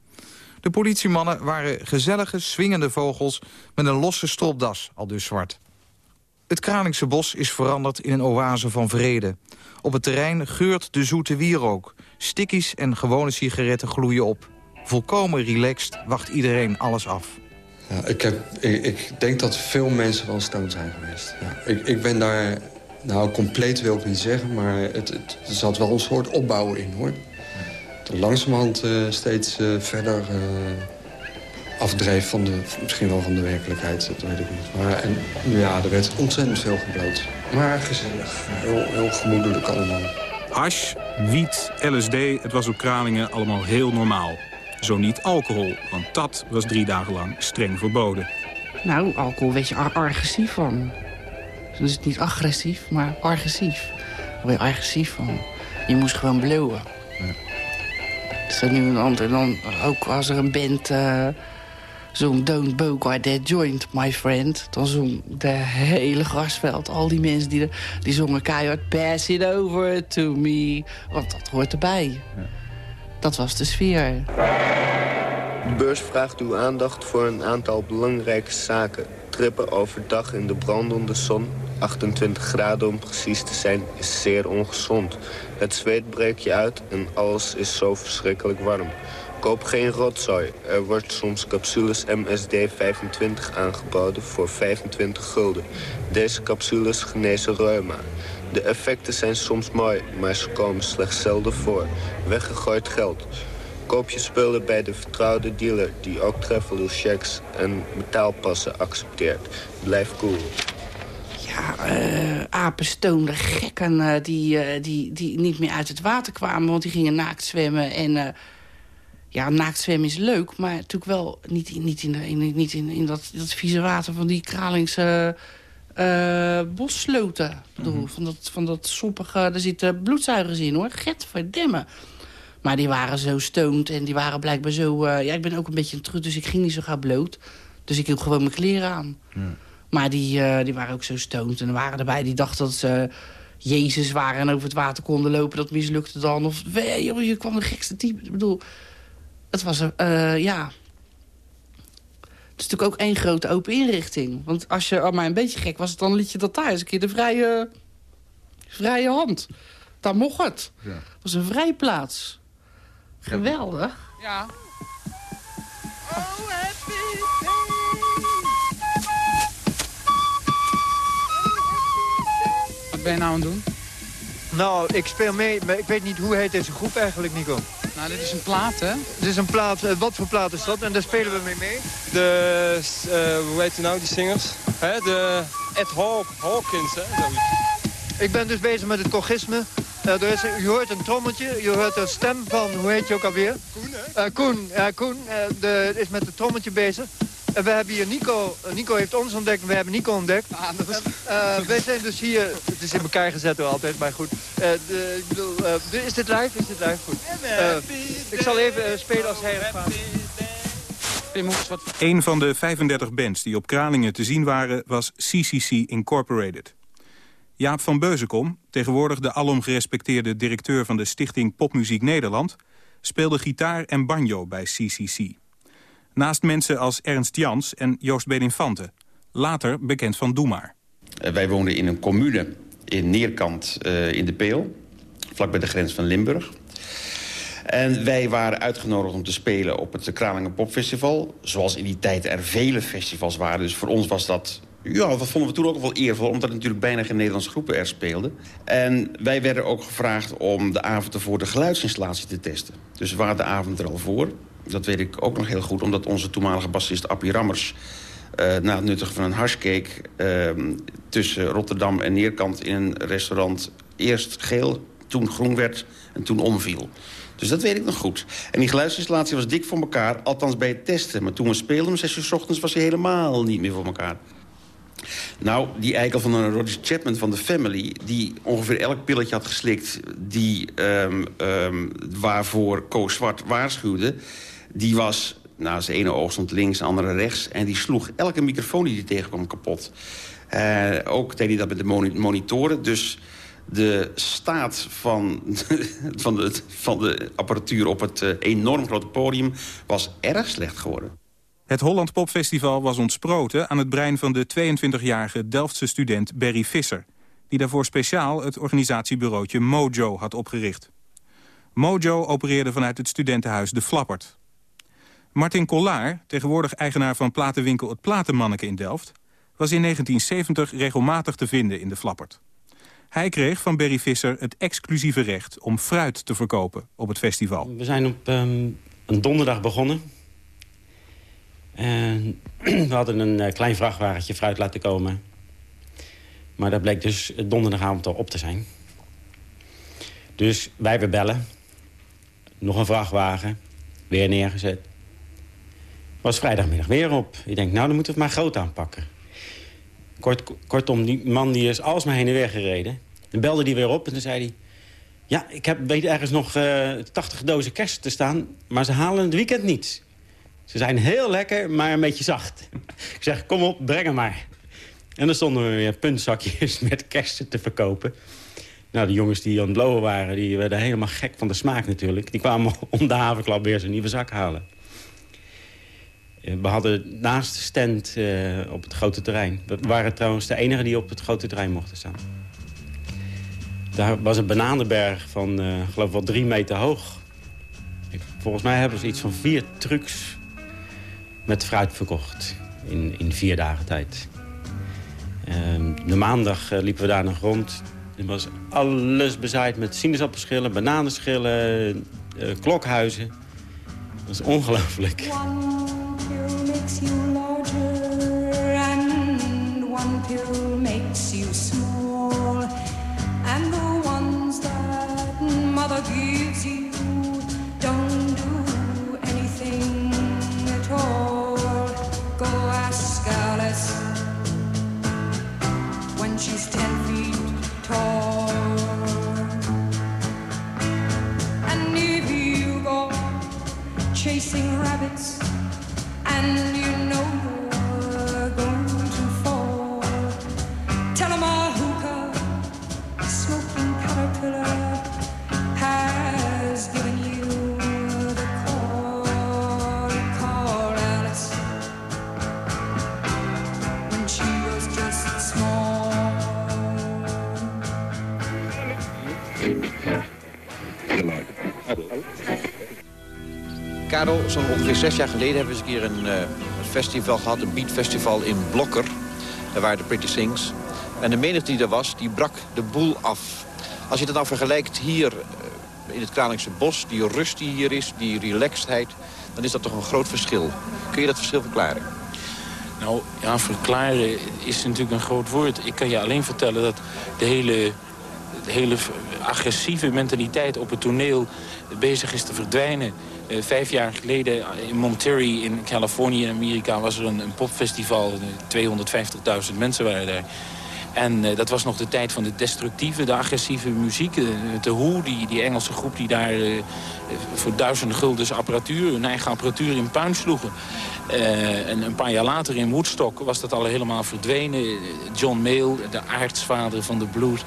[SPEAKER 21] De politiemannen waren gezellige, swingende vogels... met een losse stropdas, al dus Zwart. Het Kralingse bos is veranderd in een oase van vrede. Op het terrein geurt de zoete wierook. Stickies en gewone sigaretten gloeien op. Volkomen relaxed wacht iedereen alles af.
[SPEAKER 17] Ja, ik, heb, ik, denk dat veel mensen wel stoned zijn geweest. Ja, ik, ik, ben daar, nou compleet wil ik niet zeggen... maar het, het, zat wel een soort opbouw in, hoor. De langzamerhand uh, steeds uh, verder... Uh, afdreef van de, misschien wel van de werkelijkheid, dat weet ik niet. Maar en, ja, er werd ontzettend veel gebloot. Maar gezellig, heel, heel gemoedelijk allemaal.
[SPEAKER 16] Hash, wiet, LSD, het was op Kralingen allemaal heel normaal. Zo niet alcohol, want dat was drie dagen lang streng verboden.
[SPEAKER 9] Nou, alcohol weet je agressief van. Dus het niet agressief, maar agressief. Daar word je agressief van. Je moest gewoon blowen. Ja. Zo nu een ander. Dan ook als er een band... Uh, zong Don't Bogart That Joint, my friend. Dan zong de hele grasveld, al die mensen die, er, die zongen keihard... Pass it over to me, want dat hoort erbij. Ja. Dat was de sfeer.
[SPEAKER 20] De beurs vraagt uw aandacht voor een aantal belangrijke zaken. Trippen overdag in de brandende zon, 28 graden om precies te zijn, is zeer ongezond. Het zweet breekt je uit en alles is zo verschrikkelijk warm. Koop geen rotzooi. Er wordt soms capsules MSD 25 aangeboden voor 25 gulden. Deze capsules genezen reuma. De effecten zijn soms mooi, maar ze komen slechts zelden voor. Weggegooid geld. Koop je spullen bij de vertrouwde dealer... die ook travelers checks en betaalpassen accepteert. Blijf cool.
[SPEAKER 9] Ja, uh, apenstoonde gekken uh, die, uh, die, die niet meer uit het water kwamen... want die gingen naakt zwemmen en ja, naakt zwemmen is leuk, maar natuurlijk wel niet, in, niet, in, de, niet in, in dat, dat vieze water van die Kralingse uh, bossloten. Ik bedoel, mm -hmm. van, dat, van dat soppige, daar zitten bloedzuigers in hoor, get verdemmen. Maar die waren zo stoned en die waren blijkbaar zo... Uh, ja, ik ben ook een beetje een trut, dus ik ging niet zo gauw bloot. Dus ik hield gewoon mijn kleren aan. Ja. Maar die, uh, die waren ook zo stoned. En er waren erbij die dachten dat ze Jezus waren en over het water konden lopen. Dat mislukte dan. Of je, je kwam de gekste type. Ik bedoel, het was, uh, ja... Het is natuurlijk ook één grote open inrichting. Want als je al maar een beetje gek was, dan liet je dat daar eens een keer de vrije, vrije hand. Daar mocht het. Ja. Het was een vrije plaats. Geweldig.
[SPEAKER 22] Ja. Oh, happy Wat ben je nou aan het doen?
[SPEAKER 23] Nou, ik speel mee, maar ik weet niet hoe heet deze groep eigenlijk, Nico. Nou, dit is een plaat, hè?
[SPEAKER 24] Dit is een plaat. Eh, wat voor plaat is dat? En daar spelen we mee mee?
[SPEAKER 25] De, uh, hoe heet die nou, die singers? Hè? De Ed Haw Hawkins, hè? Zoiets.
[SPEAKER 24] Ik ben dus bezig met het kogisme. Uh, er is, je hoort een trommeltje, je hoort een stem van, hoe heet je ook alweer?
[SPEAKER 25] Koen, hè?
[SPEAKER 24] Uh, Koen, ja, Koen de, is met het trommeltje bezig. En we hebben hier Nico. Nico heeft ons ontdekt en we hebben Nico ontdekt.
[SPEAKER 23] Ah, is...
[SPEAKER 24] uh, wij zijn dus hier... Het is in elkaar gezet door altijd, maar goed. Uh, de, ik bedoel, uh, is dit live? Is dit live? Goed. ik zal even spelen als hij.
[SPEAKER 16] Een van de 35 bands die op Kralingen te zien waren was CCC Incorporated. Jaap van Beuzenkom, tegenwoordig de alom gerespecteerde directeur van de stichting Popmuziek Nederland, speelde gitaar en banjo bij CCC. Naast mensen als Ernst Jans en Joost Bedinfante. Later bekend van Doe Maar.
[SPEAKER 26] Uh, wij woonden in een commune in Neerkant uh, in de Peel. Vlak bij de grens van Limburg. En wij waren uitgenodigd om te spelen op het Kralingen Popfestival. Zoals in die tijd er vele festivals waren. Dus voor ons was dat ja, dat vonden we toen ook wel eervol, omdat er natuurlijk bijna geen Nederlandse groepen er speelden. En wij werden ook gevraagd om de avond ervoor de geluidsinstallatie te testen. Dus we waren de avond er al voor. Dat weet ik ook nog heel goed, omdat onze toenmalige bassist Appie Rammers... Uh, na het nuttigen van een harscake uh, tussen Rotterdam en Neerkant in een restaurant... eerst geel, toen groen werd en toen omviel. Dus dat weet ik nog goed. En die geluidsinstallatie was dik voor elkaar, althans bij het testen. Maar toen we speelden om 6 uur s ochtends was hij helemaal niet meer voor elkaar. Nou, die eikel van een Roger Chapman van de Family... die ongeveer elk pilletje had geslikt... die um, um, waarvoor Koos Zwart waarschuwde... die was... Nou, zijn ene oog stond links, de andere rechts... en die sloeg elke microfoon die hij tegenkwam kapot. Uh, ook deed hij dat met de monitoren. Dus de staat van, van, de, van de apparatuur op het uh, enorm grote podium... was erg slecht geworden.
[SPEAKER 16] Het Holland Popfestival was ontsproten aan het brein van de 22-jarige Delftse student Berry Visser... die daarvoor speciaal het organisatiebureautje Mojo had opgericht. Mojo opereerde vanuit het studentenhuis De Flappert. Martin Kollaar, tegenwoordig eigenaar van platenwinkel Het Platenmanneke in Delft... was in 1970 regelmatig te vinden in De Flappert. Hij kreeg van Berry Visser het exclusieve recht om fruit te verkopen op het festival.
[SPEAKER 27] We zijn op um, een donderdag begonnen en we hadden een uh, klein vrachtwagentje fruit laten komen. Maar dat bleek dus donderdagavond al op te zijn. Dus wij weer bellen. Nog een vrachtwagen. Weer neergezet. Was vrijdagmiddag weer op. Ik denk, nou, dan moeten we het maar groot aanpakken. Kort, kortom, die man die is alsmaar heen en weer gereden. Dan belde die weer op en dan zei hij... Ja, ik heb, weet ergens nog uh, 80 dozen kersen te staan... maar ze halen het weekend niet. Ze zijn heel lekker, maar een beetje zacht. Ik zeg, kom op, breng hem maar. En dan stonden we weer puntzakjes met kersen te verkopen. Nou, de jongens die aan het blowen waren, die werden helemaal gek van de smaak natuurlijk. Die kwamen om de havenklap weer zijn nieuwe zak halen. Eh, we hadden naast de stand uh, op het grote terrein... we waren trouwens de enige die op het grote terrein mochten staan. Daar was een bananenberg van, uh, geloof ik wel drie meter hoog. Volgens mij hebben ze iets van vier trucks met fruit verkocht in, in vier dagen tijd. Um, de maandag liepen we daar nog rond. Er was alles bezaaid met sinaasappelschillen, bananenschillen, klokhuizen. Dat was ongelooflijk.
[SPEAKER 18] Makes you larger and one pill makes you small. And the ones that mother gives you don't do anything at all. Go ask Alice when she's ten feet tall. And if you go chasing rabbits
[SPEAKER 28] Karel, zo'n ongeveer zes jaar geleden hebben we eens een keer een, eh, festival gehad. Een beatfestival in Blokker. Daar waren de Pretty Things. En de menigte die er was, die brak de boel af. Als je dat nou vergelijkt hier, eh, in het Kralingse bos, die rust die hier is, die relaxedheid... dan is dat toch een groot verschil. Kun je dat verschil verklaren?
[SPEAKER 29] Nou, ja, verklaren is natuurlijk een groot woord. Ik kan je alleen vertellen dat de hele, hele agressieve mentaliteit op het toneel bezig is te verdwijnen. Uh, vijf jaar geleden in Monterey in Californië in Amerika was er een, een popfestival. 250.000 mensen waren daar. En uh, dat was nog de tijd van de destructieve, de agressieve muziek. De, de Who, die, die Engelse groep die daar uh, voor duizenden guldens apparatuur... hun eigen apparatuur in puin sloegen. En een paar jaar later in Woodstock was dat al helemaal verdwenen. John Mayall, de aartsvader van de blues...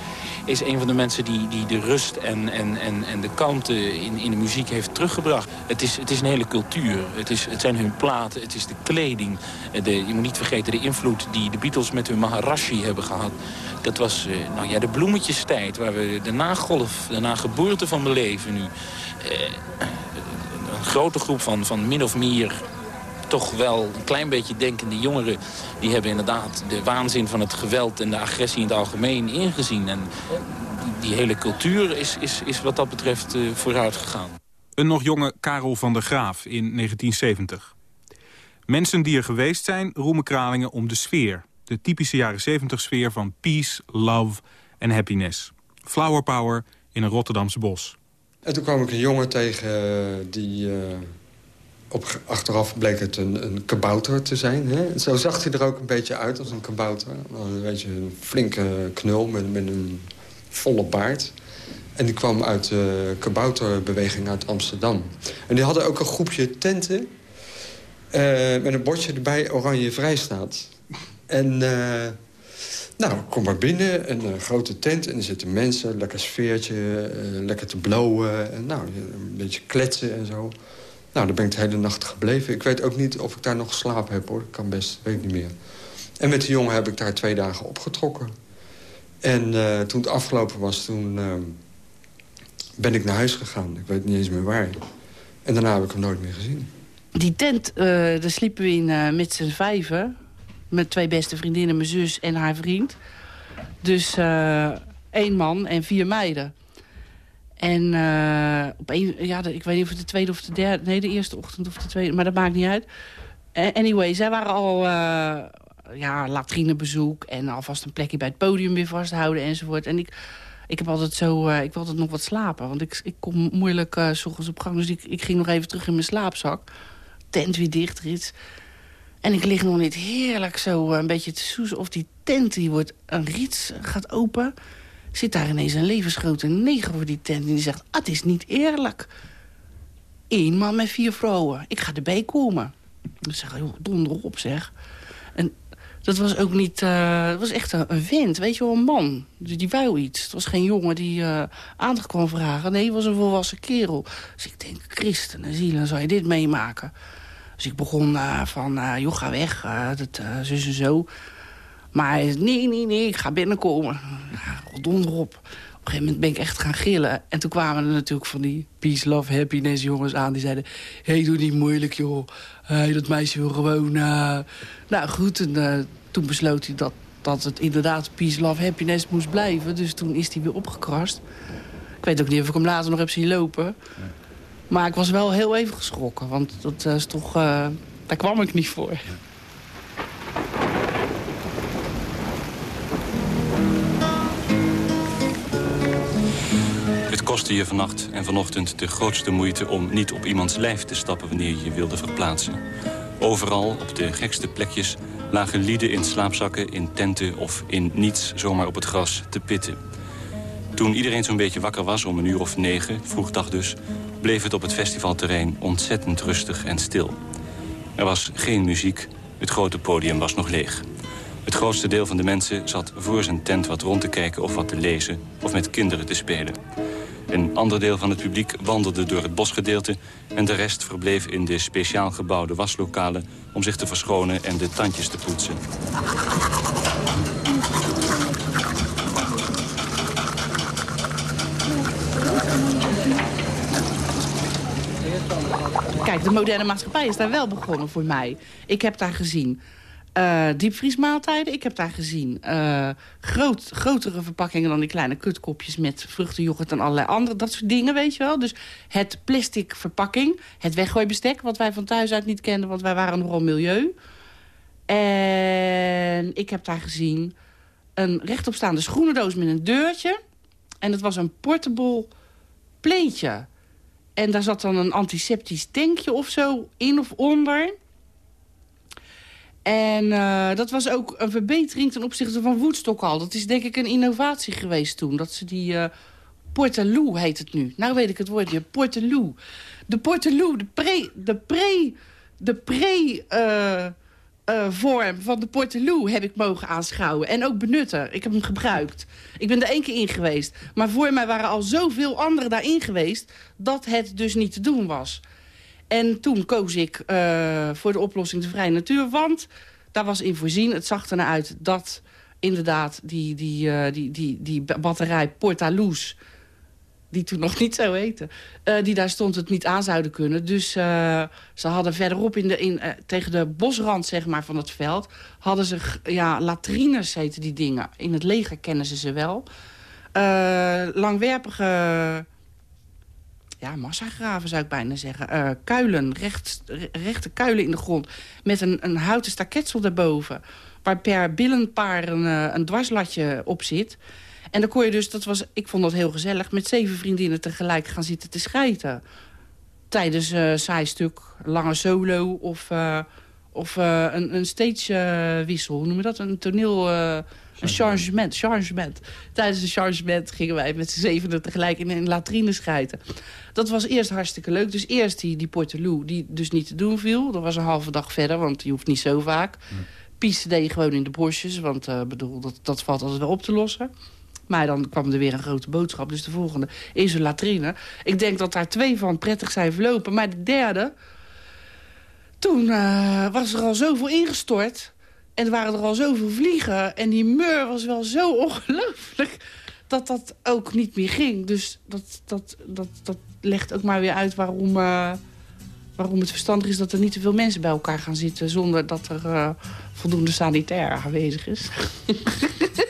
[SPEAKER 29] is een van de mensen die, die de rust en, en, en, en de kalmte in, in de muziek heeft teruggebracht. Het is, het is een hele cultuur. Het, is, het zijn hun platen, het is de kleding. De, je moet niet vergeten de invloed die de Beatles met hun Maharashi hebben gehad. Dat was uh, nou ja, de bloemetjestijd waar we de nagolf, de nageboorte van beleven nu. Uh, een grote groep van, van min of meer toch wel een klein beetje denkende jongeren... die hebben inderdaad de waanzin van het geweld en de agressie in het algemeen ingezien. En die, die hele cultuur is, is, is wat dat betreft uh, vooruit gegaan.
[SPEAKER 16] Een nog jonge Karel van der Graaf in 1970. Mensen die er geweest zijn roemen Kralingen om de sfeer. De typische jaren 70 sfeer van peace, love en happiness. Flower power in een Rotterdamse bos.
[SPEAKER 17] En toen kwam ik een jongen tegen die... Uh op, achteraf bleek het een, een kabouter te zijn. Hè? Zo zag hij er ook een beetje uit als een kabouter. Een beetje een flinke knul met, een volle baard. En die kwam uit de kabouterbeweging uit Amsterdam. En die hadden ook een groepje tenten... Uh, met een bordje erbij, oranje vrijstaat. En uh, nou, kom maar binnen, een uh, grote tent. En er zitten mensen, lekker sfeertje, lekker te blowen. En nou, een beetje kletsen en zo. Nou, daar ben ik de hele nacht gebleven. Ik weet ook niet of ik daar nog geslapen heb, hoor. Dat kan best, weet ik niet meer. En met de jongen heb ik daar twee dagen opgetrokken. En toen het afgelopen was, toen uh, ben ik naar huis gegaan. Ik weet niet eens meer waar. En daarna heb ik hem nooit meer gezien.
[SPEAKER 9] Die tent, daar sliepen we in met z'n vijven. Met twee beste vriendinnen, mijn zus en haar vriend. Dus één man en vier meiden. En uh, op een, ja, ik weet niet of het de tweede of de derde... Nee, de eerste ochtend of de tweede, maar dat maakt niet uit. Anyway, zij waren al uh, ja, latrinebezoek... en alvast een plekje bij het podium weer vasthouden enzovoort. En ik, ik heb altijd zo... Uh, ik altijd nog wat slapen, want ik, ik kom moeilijk uh, s ochtends op gang. Dus ik, ik ging nog even terug in mijn slaapzak. Tent weer dicht, rits. En ik lig nog niet heerlijk zo een beetje te soezen... of die tent die wordt een rits gaat open zit daar ineens een levensgrote neger voor die tent... en die zegt, ah, het is niet eerlijk. Eén man met vier vrouwen. Ik ga erbij komen. Ik zeg, joh, donder op, zeg. En dat was ook niet... Uh, het was echt een, vent, weet je wel, een man. Die, die wou iets. Het was geen jongen die uh, aandacht kwam vragen. Nee, het was een volwassen kerel. Dus ik denk, christen en ziel, dan zou je dit meemaken. Dus ik begon uh, van, joh, ga weg, dat, zus en zo... Maar hij is, nee, nee, nee, ik ga binnenkomen. Ja, donder op. Op een gegeven moment ben ik echt gaan gillen. En toen kwamen er natuurlijk van die peace, love, happiness jongens aan. Die zeiden, hé, hey, doe niet moeilijk, joh. Dat meisje wil gewoon... Nou goed, en, toen besloot hij dat, dat het inderdaad peace, love, happiness moest blijven. Dus toen is hij weer opgekrast. Ik weet ook niet of ik hem later nog heb zien lopen. Maar ik was wel heel even geschrokken. Want dat is toch... Uh, daar kwam ik niet voor.
[SPEAKER 23] Het kostte je vannacht en vanochtend de grootste moeite om niet op iemands lijf te stappen wanneer je je wilde verplaatsen. Overal, op de gekste plekjes, lagen lieden in slaapzakken, in tenten of in niets zomaar op het gras te pitten. Toen iedereen zo'n beetje wakker was, om een uur of negen, vroegdag dus, bleef het op het festivalterrein ontzettend rustig en stil. Er was geen muziek, het grote podium was nog leeg. Het grootste deel van de mensen zat voor zijn tent wat rond te kijken of wat te lezen of met kinderen te spelen. Een ander deel van het publiek wandelde door het bosgedeelte... en de rest verbleef in de speciaal gebouwde waslokalen... om zich te verschonen en de tandjes te poetsen.
[SPEAKER 9] Kijk, de moderne maatschappij is daar wel begonnen voor mij. Ik heb daar gezien Eh, diepvriesmaaltijden. Ik heb daar gezien eh, groot, grotere verpakkingen dan die kleine kutkopjes... met vruchtenjoghurt en allerlei andere, dat soort dingen, weet je wel. Dus het plastic verpakking, het weggooibestek... wat wij van thuis uit niet kenden, want wij waren nogal milieu. En ik heb daar gezien een rechtopstaande schoenendoos met een deurtje. En het was een portable pleetje. En daar zat dan een antiseptisch tankje of zo in of onder... En uh, dat was ook een verbetering ten opzichte van Woodstock al. Dat is denk ik een innovatie geweest toen. Dat ze die uh, Portaloo heet het nu. Nou weet ik het woordje, Portaloo. De Portaloo, de pre... De pre... De pre... Uh, vorm van de Portaloo heb ik mogen aanschouwen. En ook benutten. Ik heb hem gebruikt. Ik ben er één keer in geweest. Maar voor mij waren al zoveel anderen daarin geweest... dat het dus niet te doen was. En toen koos ik uh, voor de oplossing de vrije natuur. Want daar was in voorzien. Het zag ernaar uit dat inderdaad die, die, uh, die, die, die batterij Portaloos... die toen nog niet zo heette... Uh, die daar stond het niet aan zouden kunnen. Dus ze hadden verderop in de, in, tegen de bosrand zeg maar, van het veld... hadden ze ja, latrines, heten die dingen. In het leger kennen ze ze wel. langwerpige ja, massagraven zou ik bijna zeggen. Kuilen, recht, rechte kuilen in de grond. Met een, een houten staketsel daarboven. Waar per billenpaar een, een dwarslatje op zit. En dan kon je dus, dat was, ik vond dat heel gezellig... met zeven vriendinnen tegelijk gaan zitten te schijten. Tijdens uh, saai stuk, lange solo of, of een, een stagewissel. Hoe noem je dat? Een toneel... Een changement, changement. Tijdens een changement gingen wij met z'n zevenen tegelijk in een latrine schijten. Dat was eerst hartstikke leuk. Dus eerst die, die Porteloo, die dus niet te doen viel. Dat was een halve dag verder, want die hoeft niet zo vaak. Pies deed je gewoon in de bosjes, want uh, bedoel, dat, dat valt altijd wel op te lossen. Maar dan kwam er weer een grote boodschap. Dus de volgende is een latrine. Ik denk dat daar twee van prettig zijn verlopen. Maar de derde... Toen uh, was er al zoveel ingestort en er waren er al zoveel vliegen. En die mur was wel zo ongelooflijk dat dat ook niet meer ging. Dus dat, dat, dat, dat legt ook maar weer uit waarom, uh, waarom het verstandig is... dat er niet te veel mensen bij elkaar gaan zitten... zonder dat er uh, voldoende sanitair aanwezig is.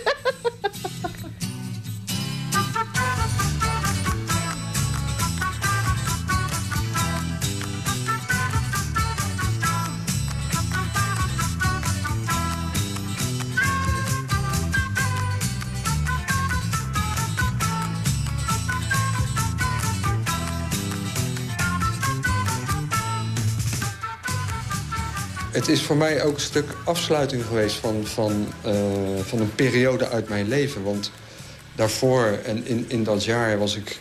[SPEAKER 17] het is voor mij ook een stuk afsluiting geweest van, van, uh, van een periode uit mijn leven. Want daarvoor en in, in dat jaar was ik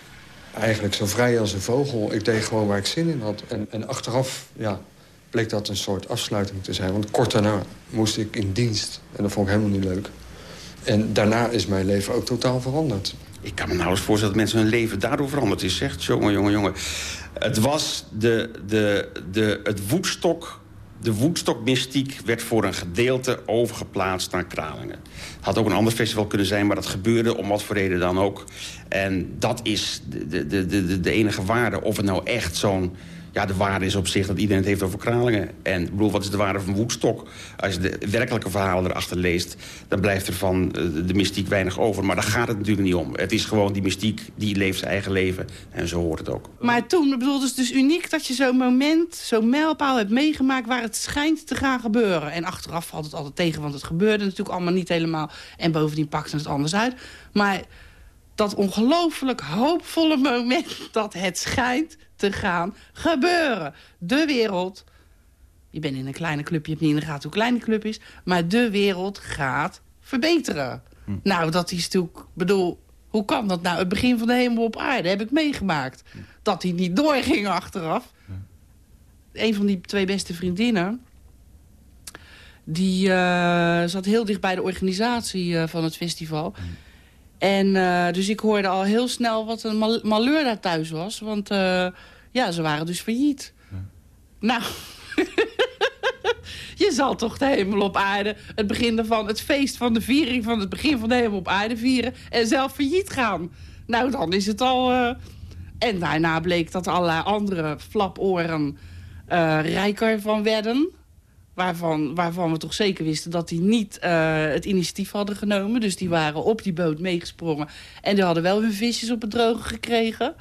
[SPEAKER 17] eigenlijk zo vrij als een vogel. Ik deed gewoon waar ik zin in had. En, en achteraf ja, bleek dat een soort afsluiting te zijn. Want kort daarna moest ik in dienst. En dat vond ik helemaal niet leuk. En daarna is mijn leven ook totaal veranderd.
[SPEAKER 26] Ik kan me nauwelijks voorstellen dat mensen hun leven daardoor veranderd is. Zegt, jongen, jongen, jongen. Het was de, de, de, het woedstok de Woodstock-mystiek werd voor een gedeelte overgeplaatst naar Kralingen. Het had ook een ander festival kunnen zijn, maar dat gebeurde om wat voor reden dan ook. En dat is de, de, de, de enige waarde. Of het nou echt zo'n ja, de waarde is op zich dat iedereen het heeft over Kralingen. En bedoel, wat is de waarde van Woodstock? Als je de werkelijke verhalen erachter leest... dan blijft er van eh, de mystiek weinig over. Maar daar gaat het natuurlijk niet om. Het is gewoon die mystiek, die leeft zijn eigen leven. En zo hoort het ook.
[SPEAKER 9] Maar toen, ik bedoel, het is dus uniek dat je zo'n moment... zo'n mijlpaal hebt meegemaakt waar het schijnt te gaan gebeuren. En achteraf valt het altijd tegen, want het gebeurde natuurlijk allemaal niet helemaal. En bovendien pakte het anders uit. Maar dat ongelooflijk hoopvolle moment dat het schijnt te gaan gebeuren. De wereld, je bent in een kleine club, je hebt niet in de gaten hoe klein die club is... maar de wereld gaat verbeteren. Hm. Nou, dat is natuurlijk, bedoel, hoe kan dat nou? Het begin van de hemel op aarde heb ik meegemaakt. Hm. Dat hij niet doorging achteraf. Hm. Een van die twee beste vriendinnen... die uh, zat heel dicht bij de organisatie uh, van het festival... En uh, dus ik hoorde al heel snel wat een mal malheur daar thuis was. Want uh, ja, ze waren dus failliet. Ja. Nou, je zal toch de hemel op aarde... het begin van het feest van de viering van het begin van de hemel op aarde vieren... en zelf failliet gaan. Nou, dan is het al... Uh... En daarna bleek dat allerlei andere flaporen rijker van werden. Waarvan, waarvan we toch zeker wisten dat die niet eh, het initiatief hadden genomen. Dus die waren op die boot meegesprongen. En die hadden wel hun visjes op het droge gekregen.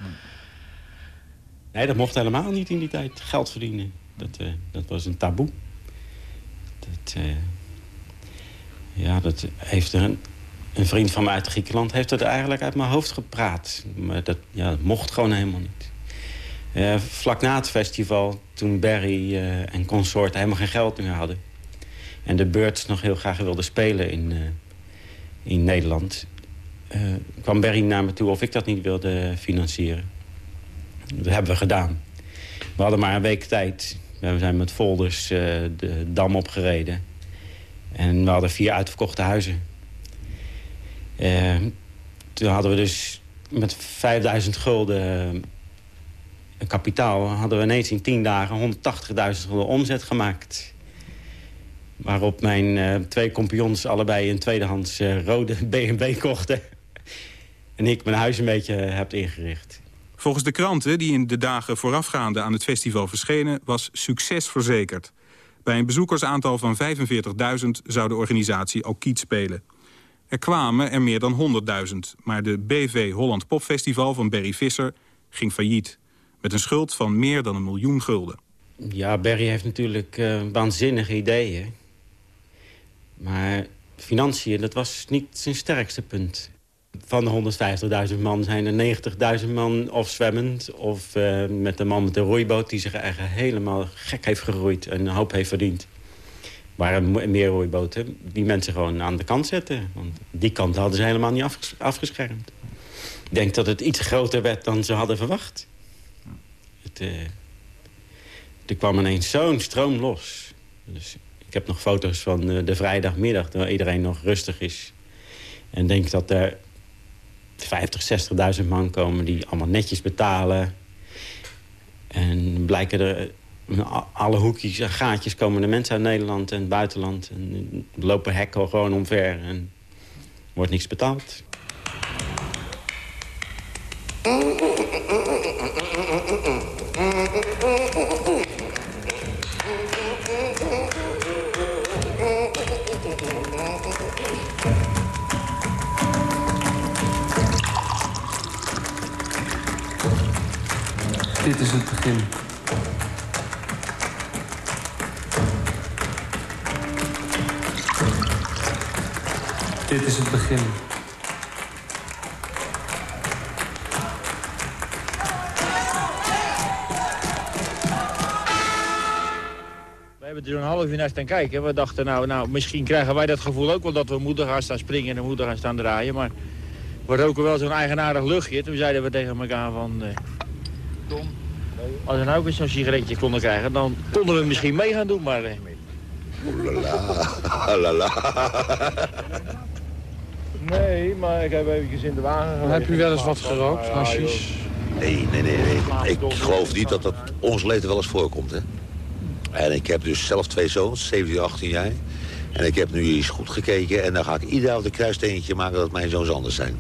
[SPEAKER 27] Nee, dat mocht helemaal niet in die tijd. Geld verdienen. Dat, eh, dat was een taboe. Dat, eh, ja, dat heeft een, een vriend van mij uit Griekenland... heeft het eigenlijk uit mijn hoofd gepraat. Maar dat, ja, dat mocht gewoon helemaal niet. Eh, vlak na het festival, toen Barry eh, en consorten helemaal geen geld meer hadden... en de Birds nog heel graag wilden spelen in, eh, in Nederland... kwam Barry naar me toe of ik dat niet wilde financieren. Dat hebben we gedaan. We hadden maar een week tijd. We zijn met folders de dam opgereden. En we hadden vier uitverkochte huizen. Toen hadden we dus met 5000 gulden kapitaal... hadden we ineens in 10 dagen 180.000 gulden omzet gemaakt. Waarop mijn eh, twee compagnons allebei een tweedehands eh, rode B&B kochten. en ik mijn huis een beetje heb ingericht.
[SPEAKER 16] Volgens de kranten die in de dagen voorafgaande aan het festival verschenen... was succes verzekerd. Bij een bezoekersaantal van 45.000 zou de organisatie ook kiet spelen. Er kwamen er meer dan 100.000, maar de BV Holland Popfestival van Berry Visser ging failliet. Met een schuld van meer dan een miljoen gulden.
[SPEAKER 27] Ja, Barry heeft natuurlijk eh, waanzinnige ideeën. Maar financiën, dat was niet zijn sterkste punt. Van de 150.000 man zijn er 90.000 man of zwemmend... of eh, met de man met de roeiboot die zich eigenlijk helemaal gek heeft geroeid... en hoop heeft verdiend. waren meer roeiboten die mensen gewoon aan de kant zetten. Want die kant hadden ze helemaal niet afges- afgeschermd. Ik denk dat het iets groter werd dan ze hadden verwacht. Het, eh, er kwam ineens zo'n stroom los. Dus ik heb nog foto's van eh, de vrijdagmiddag... terwijl iedereen nog rustig is. En denk dat er 50, 60.000 man komen die allemaal netjes betalen. En blijken er a- alle hoekjes en gaatjes komen de mensen uit Nederland en het buitenland. En lopen hekken gewoon omver en wordt niks betaald.
[SPEAKER 30] Dit is het begin. Dit is het begin.
[SPEAKER 31] We hebben er zo'n half uur naar staan kijken. We dachten, nou, nou, misschien krijgen wij dat gevoel ook wel dat we moeder gaan staan springen en de moeder gaan staan draaien. Maar we roken wel zo'n eigenaardig luchtje. Toen zeiden we tegen elkaar van... eh, Tom, als we nou ook eens zo'n sigaretje konden krijgen, dan konden we misschien mee gaan doen, maar... eh, Nee, maar ik heb eventjes in de wagen
[SPEAKER 30] Heb u wel eens wat gerookt, hashish?
[SPEAKER 32] Nee, nee, nee, nee. Ik geloof niet dat dat ons leven wel eens voorkomt, hè. En ik heb dus zelf twee zoons, 17 en 18 jaar. En ik heb nu eens goed gekeken en dan ga ik ieder avond een kruisteentje maken dat mijn zoons anders zijn.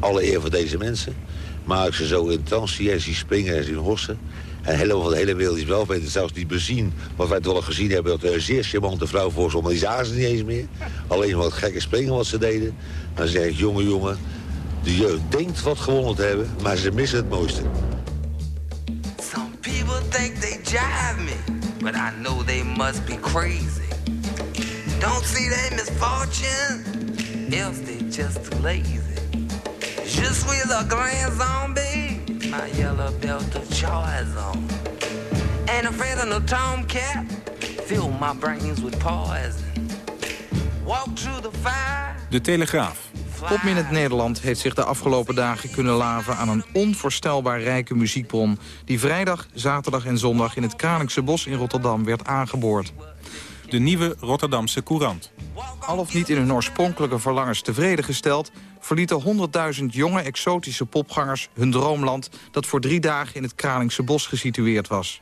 [SPEAKER 32] Alle eer voor deze mensen. Maar ik ze zo in trance zie en zie springen en zien horsen. En helemaal van de hele wereld is wel weten. Zelfs die bezien, wat wij toch gezien hebben... dat een zeer charmante vrouw voor ze, maar die zagen ze niet eens meer. Alleen wat gekke springen wat ze deden. Dan zeg ik, jongen, jongen, de jeugd denkt wat gewonnen te hebben... maar ze missen het mooiste.
[SPEAKER 33] People think they jive me, but I know they must be crazy. Don't see their misfortune, else they just lazy. Je suis le grand zombie, my yellow belt of choice on. Ain't afraid of no tomcat, fill my brains with poison. Walk through the fire.
[SPEAKER 16] De Telegraaf.
[SPEAKER 21] Popminnend Nederland heeft zich de afgelopen dagen kunnen laven aan een onvoorstelbaar rijke muziekbron... die vrijdag, zaterdag en zondag in het Kralingse Bos in Rotterdam werd aangeboord.
[SPEAKER 16] De nieuwe Rotterdamse Courant.
[SPEAKER 21] Al of niet in hun oorspronkelijke verlangens tevreden gesteld... verlieten 100.000 jonge exotische popgangers hun droomland... dat voor drie dagen in het Kralingse Bos gesitueerd was.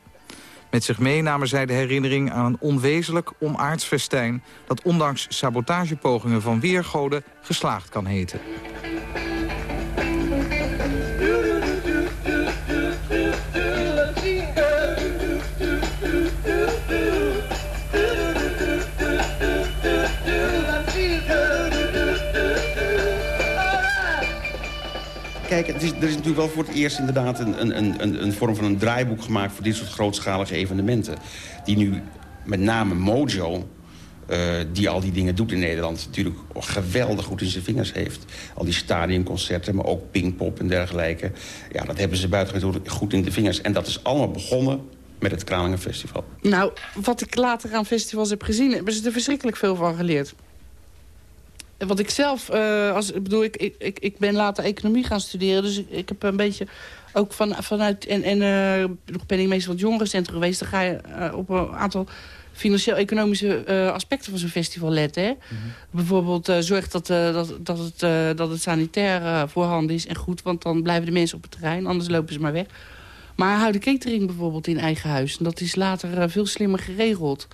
[SPEAKER 21] Met zich mee namen zij de herinnering aan een onwezenlijk, onaards festijn... dat ondanks sabotagepogingen van weergoden geslaagd kan heten.
[SPEAKER 26] Kijk, is, er is natuurlijk wel voor het eerst inderdaad een, een, een, een vorm van een draaiboek gemaakt... voor dit soort grootschalige evenementen. Die nu met name Mojo, uh, die al die dingen doet in Nederland... natuurlijk geweldig goed in zijn vingers heeft. Al die stadionconcerten, maar ook Pinkpop en dergelijke. Ja, dat hebben ze buitengewoon goed in de vingers. En dat is allemaal begonnen met het Kralingen Festival.
[SPEAKER 9] Nou, wat ik later aan festivals heb gezien... hebben ze er verschrikkelijk veel van geleerd. Wat ik zelf, uh, als, ik bedoel, ik, ik, ik ben later economie gaan studeren... dus ik, ik heb een beetje ook van, vanuit... en, en uh, ben ik meestal het jongerencentrum geweest... dan ga je uh, op een aantal financieel-economische uh, aspecten van zo'n festival letten. Hè? Mm -hmm. Bijvoorbeeld uh, zorg dat, uh, dat, dat, het, dat het sanitair voorhanden is en goed... want dan blijven de mensen op het terrein, anders lopen ze maar weg. Maar hou de catering bijvoorbeeld in eigen huis. En dat is later veel slimmer geregeld,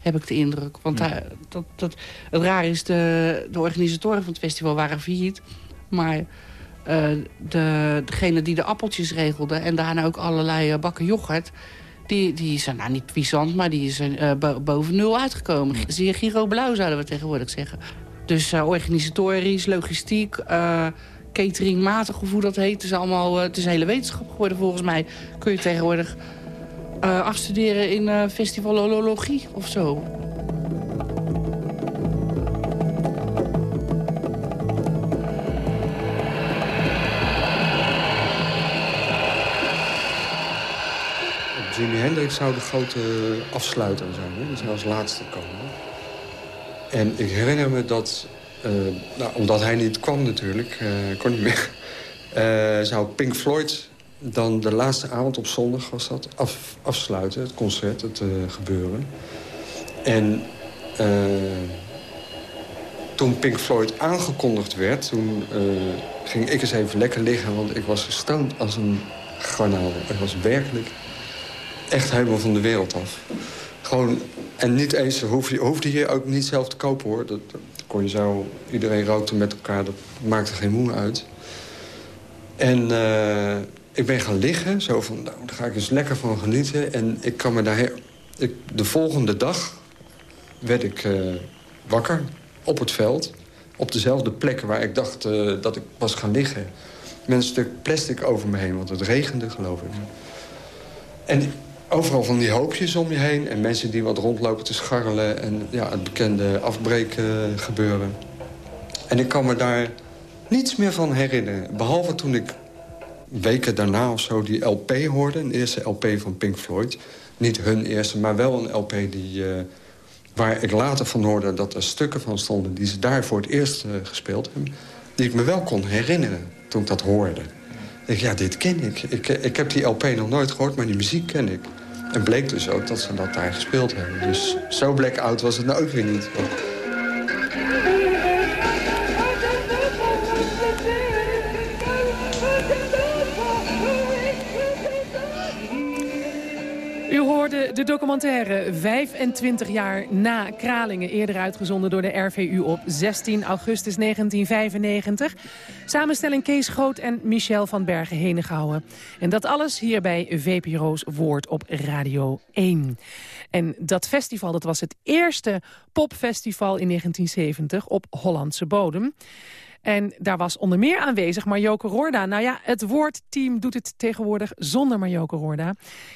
[SPEAKER 9] heb ik de indruk. Want -hmm. dat, dat, het raar is, de, de organisatoren van het festival waren failliet. Maar de, degene die de appeltjes regelde en daarna ook allerlei bakken yoghurt... Die, die is nou niet puissant, maar die is uh, boven nul uitgekomen. Zeer Giro Blauw zouden we tegenwoordig zeggen. Dus organisatorisch, logistiek, cateringmatig, of hoe dat heet. Het is allemaal het is hele wetenschap geworden volgens mij. Kun je tegenwoordig afstuderen in festivalologie of zo.
[SPEAKER 17] Jimi Hendrix zou de grote afsluiter zijn. Hè? Zou als laatste komen. En ik herinner me dat, uh, nou, omdat hij niet kwam natuurlijk, uh, kon niet meer... Uh, zou Pink Floyd dan de laatste avond op zondag was dat, af, afsluiten, het concert, het gebeuren. En toen Pink Floyd aangekondigd werd, toen ging ik eens even lekker liggen... want ik was gestoond als een garnaal. Ik was werkelijk echt helemaal van de wereld af. Gewoon, en niet eens, je, hoefde je ook niet zelf te kopen hoor. Dat, kon je zo, iedereen rookte met elkaar, dat maakte geen moe uit. En ik ben gaan liggen, zo van, nou, daar ga ik eens lekker van genieten. En ik kan me daar... Ik, de volgende dag werd ik uh, wakker op het veld. Op dezelfde plek waar ik dacht uh, dat ik was gaan liggen. Met een stuk plastic over me heen, want het regende geloof ik. En overal van die hoopjes om je heen. En mensen die wat rondlopen te scharrelen. En ja, het bekende afbreken gebeuren. En ik kan me daar niets meer van herinneren. Behalve toen ik weken daarna of zo die LP hoorde. Een eerste LP van Pink Floyd. Niet hun eerste, maar wel een LP die, uh, waar ik later van hoorde dat er stukken van stonden... die ze daar voor het eerst uh, gespeeld hebben. Die ik me wel kon herinneren toen ik dat hoorde. Ik ja, dit ken ik. ik. Ik heb die LP nog nooit gehoord, maar die muziek ken ik. En bleek dus ook dat ze dat daar gespeeld hebben. Dus zo blackout was het nou ook weer niet.
[SPEAKER 6] U hoorde de documentaire 25 jaar na Kralingen... eerder uitgezonden door de RVU op 16 augustus 1995. Samenstelling Kees Groot en Michel van Bergen Henegouwen. En dat alles hier bij VPRO's Woord op Radio 1. En dat festival dat was het eerste popfestival in 1970 op Hollandse bodem. En daar was onder meer aanwezig Marjoke Roorda. Nou ja, het woordteam doet het tegenwoordig zonder Marjoke Roorda.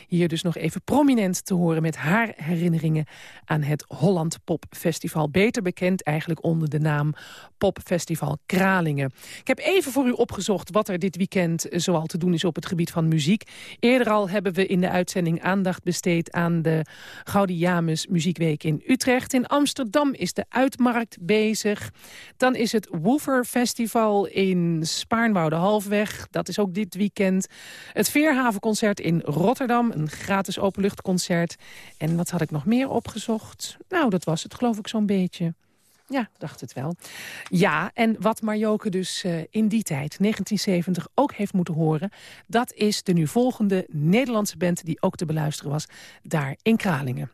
[SPEAKER 6] Hier dus nog even prominent te horen met haar herinneringen aan het Holland Pop Festival. Beter bekend eigenlijk onder de naam Popfestival Kralingen. Ik heb even voor u opgezocht wat er dit weekend zoal te doen is op het gebied van muziek. Eerder al hebben we in de uitzending aandacht besteed aan de Gaudiamus Muziekweek in Utrecht. In Amsterdam is de Uitmarkt bezig. Dan is het Woofer Festival in Spaarnwoude Halfweg. Dat is ook dit weekend. Het Veerhavenconcert in Rotterdam. Een gratis openluchtconcert. En wat had ik nog meer opgezocht? Nou, dat was het geloof ik zo'n beetje. Ja, dacht het wel. Ja, en wat Marjoke dus uh, in die tijd, 1970, ook heeft moeten horen... dat is de nu volgende Nederlandse band die ook te beluisteren was... daar in Kralingen.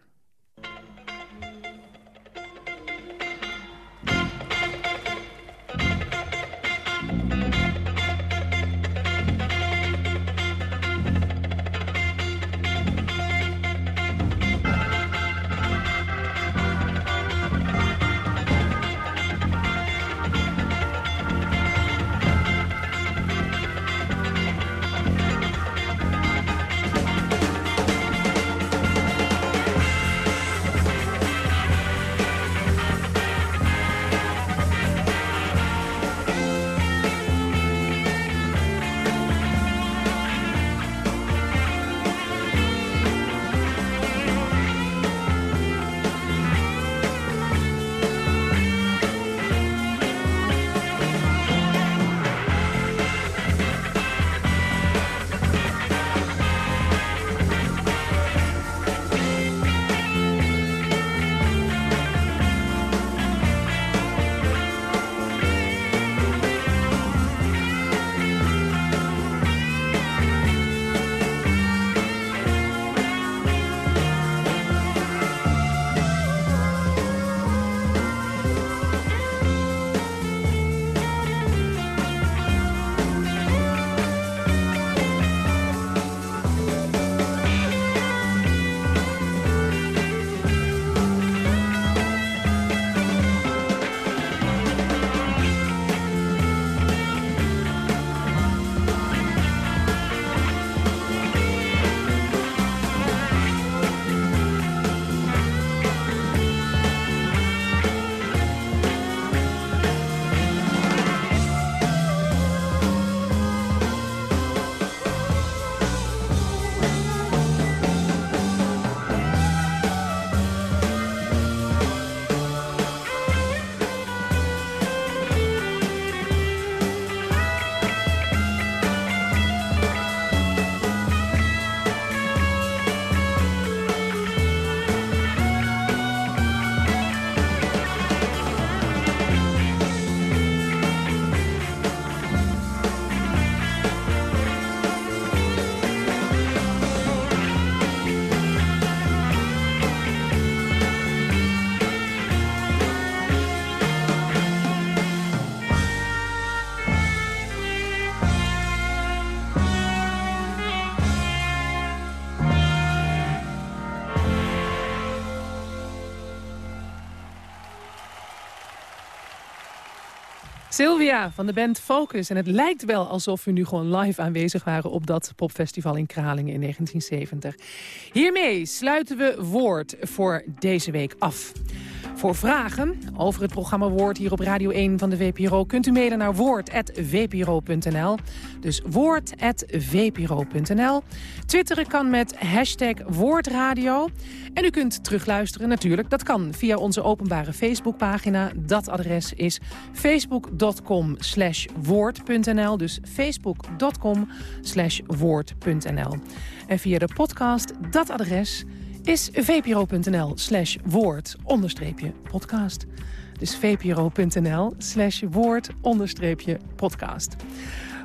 [SPEAKER 6] Sylvia van de band Focus. En het lijkt wel alsof we nu gewoon live aanwezig waren... op dat popfestival in Kralingen voor vragen over het programma Woord hier op Radio 1 van de VPRO... kunt u mailen naar woord.vpro.nl. Dus woord.vpro.nl. Twitteren kan met hashtag Woordradio. En u kunt terugluisteren natuurlijk. Dat kan via onze openbare Facebookpagina. Dat adres is facebook.com slash woord.nl. Dus facebook.com slash woord.nl. En via de podcast, dat adres is vpro.nl slash woord onderstreepje podcast. Dus vpro.nl slash woord onderstreepje podcast.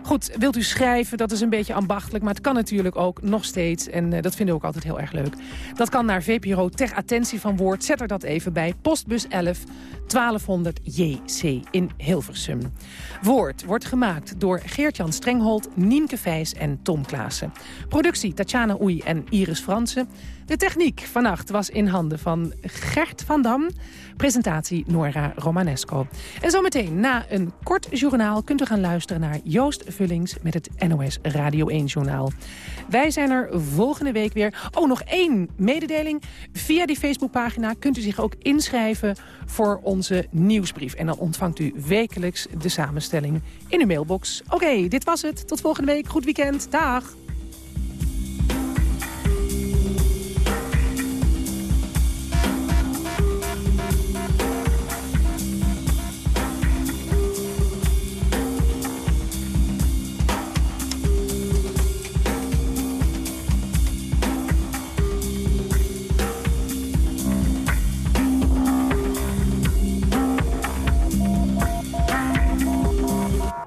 [SPEAKER 6] Goed, wilt u schrijven, dat is een beetje ambachtelijk... maar het kan natuurlijk ook nog steeds, en uh, dat vinden we ook altijd heel erg leuk. Dat kan naar VPRO ter attentie van Woord. Zet er dat even bij. Postbus 11 1200 JC in Hilversum. Woord wordt gemaakt door Geert-Jan Strenghold, Nienke Vijs en Tom Klaassen. Productie Tatjana Oei en Iris Fransen. De techniek vannacht was in handen van Gert van Dam. Presentatie Nora Romanesco. En zometeen na een kort journaal kunt u gaan luisteren naar Joost Vullings met het NOS Radio 1 journaal. Wij zijn er volgende week weer. Oh, nog één mededeling. Via die Facebookpagina kunt u zich ook inschrijven voor onze nieuwsbrief. En dan ontvangt u wekelijks de samenstelling in uw mailbox. Oké, dit was het. Tot volgende week. Goed weekend. Dag.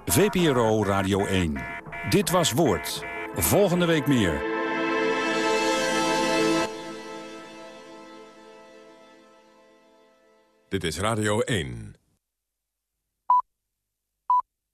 [SPEAKER 34] VPRO Radio 1. Dit was Woord. Volgende week meer.
[SPEAKER 35] Dit is Radio 1.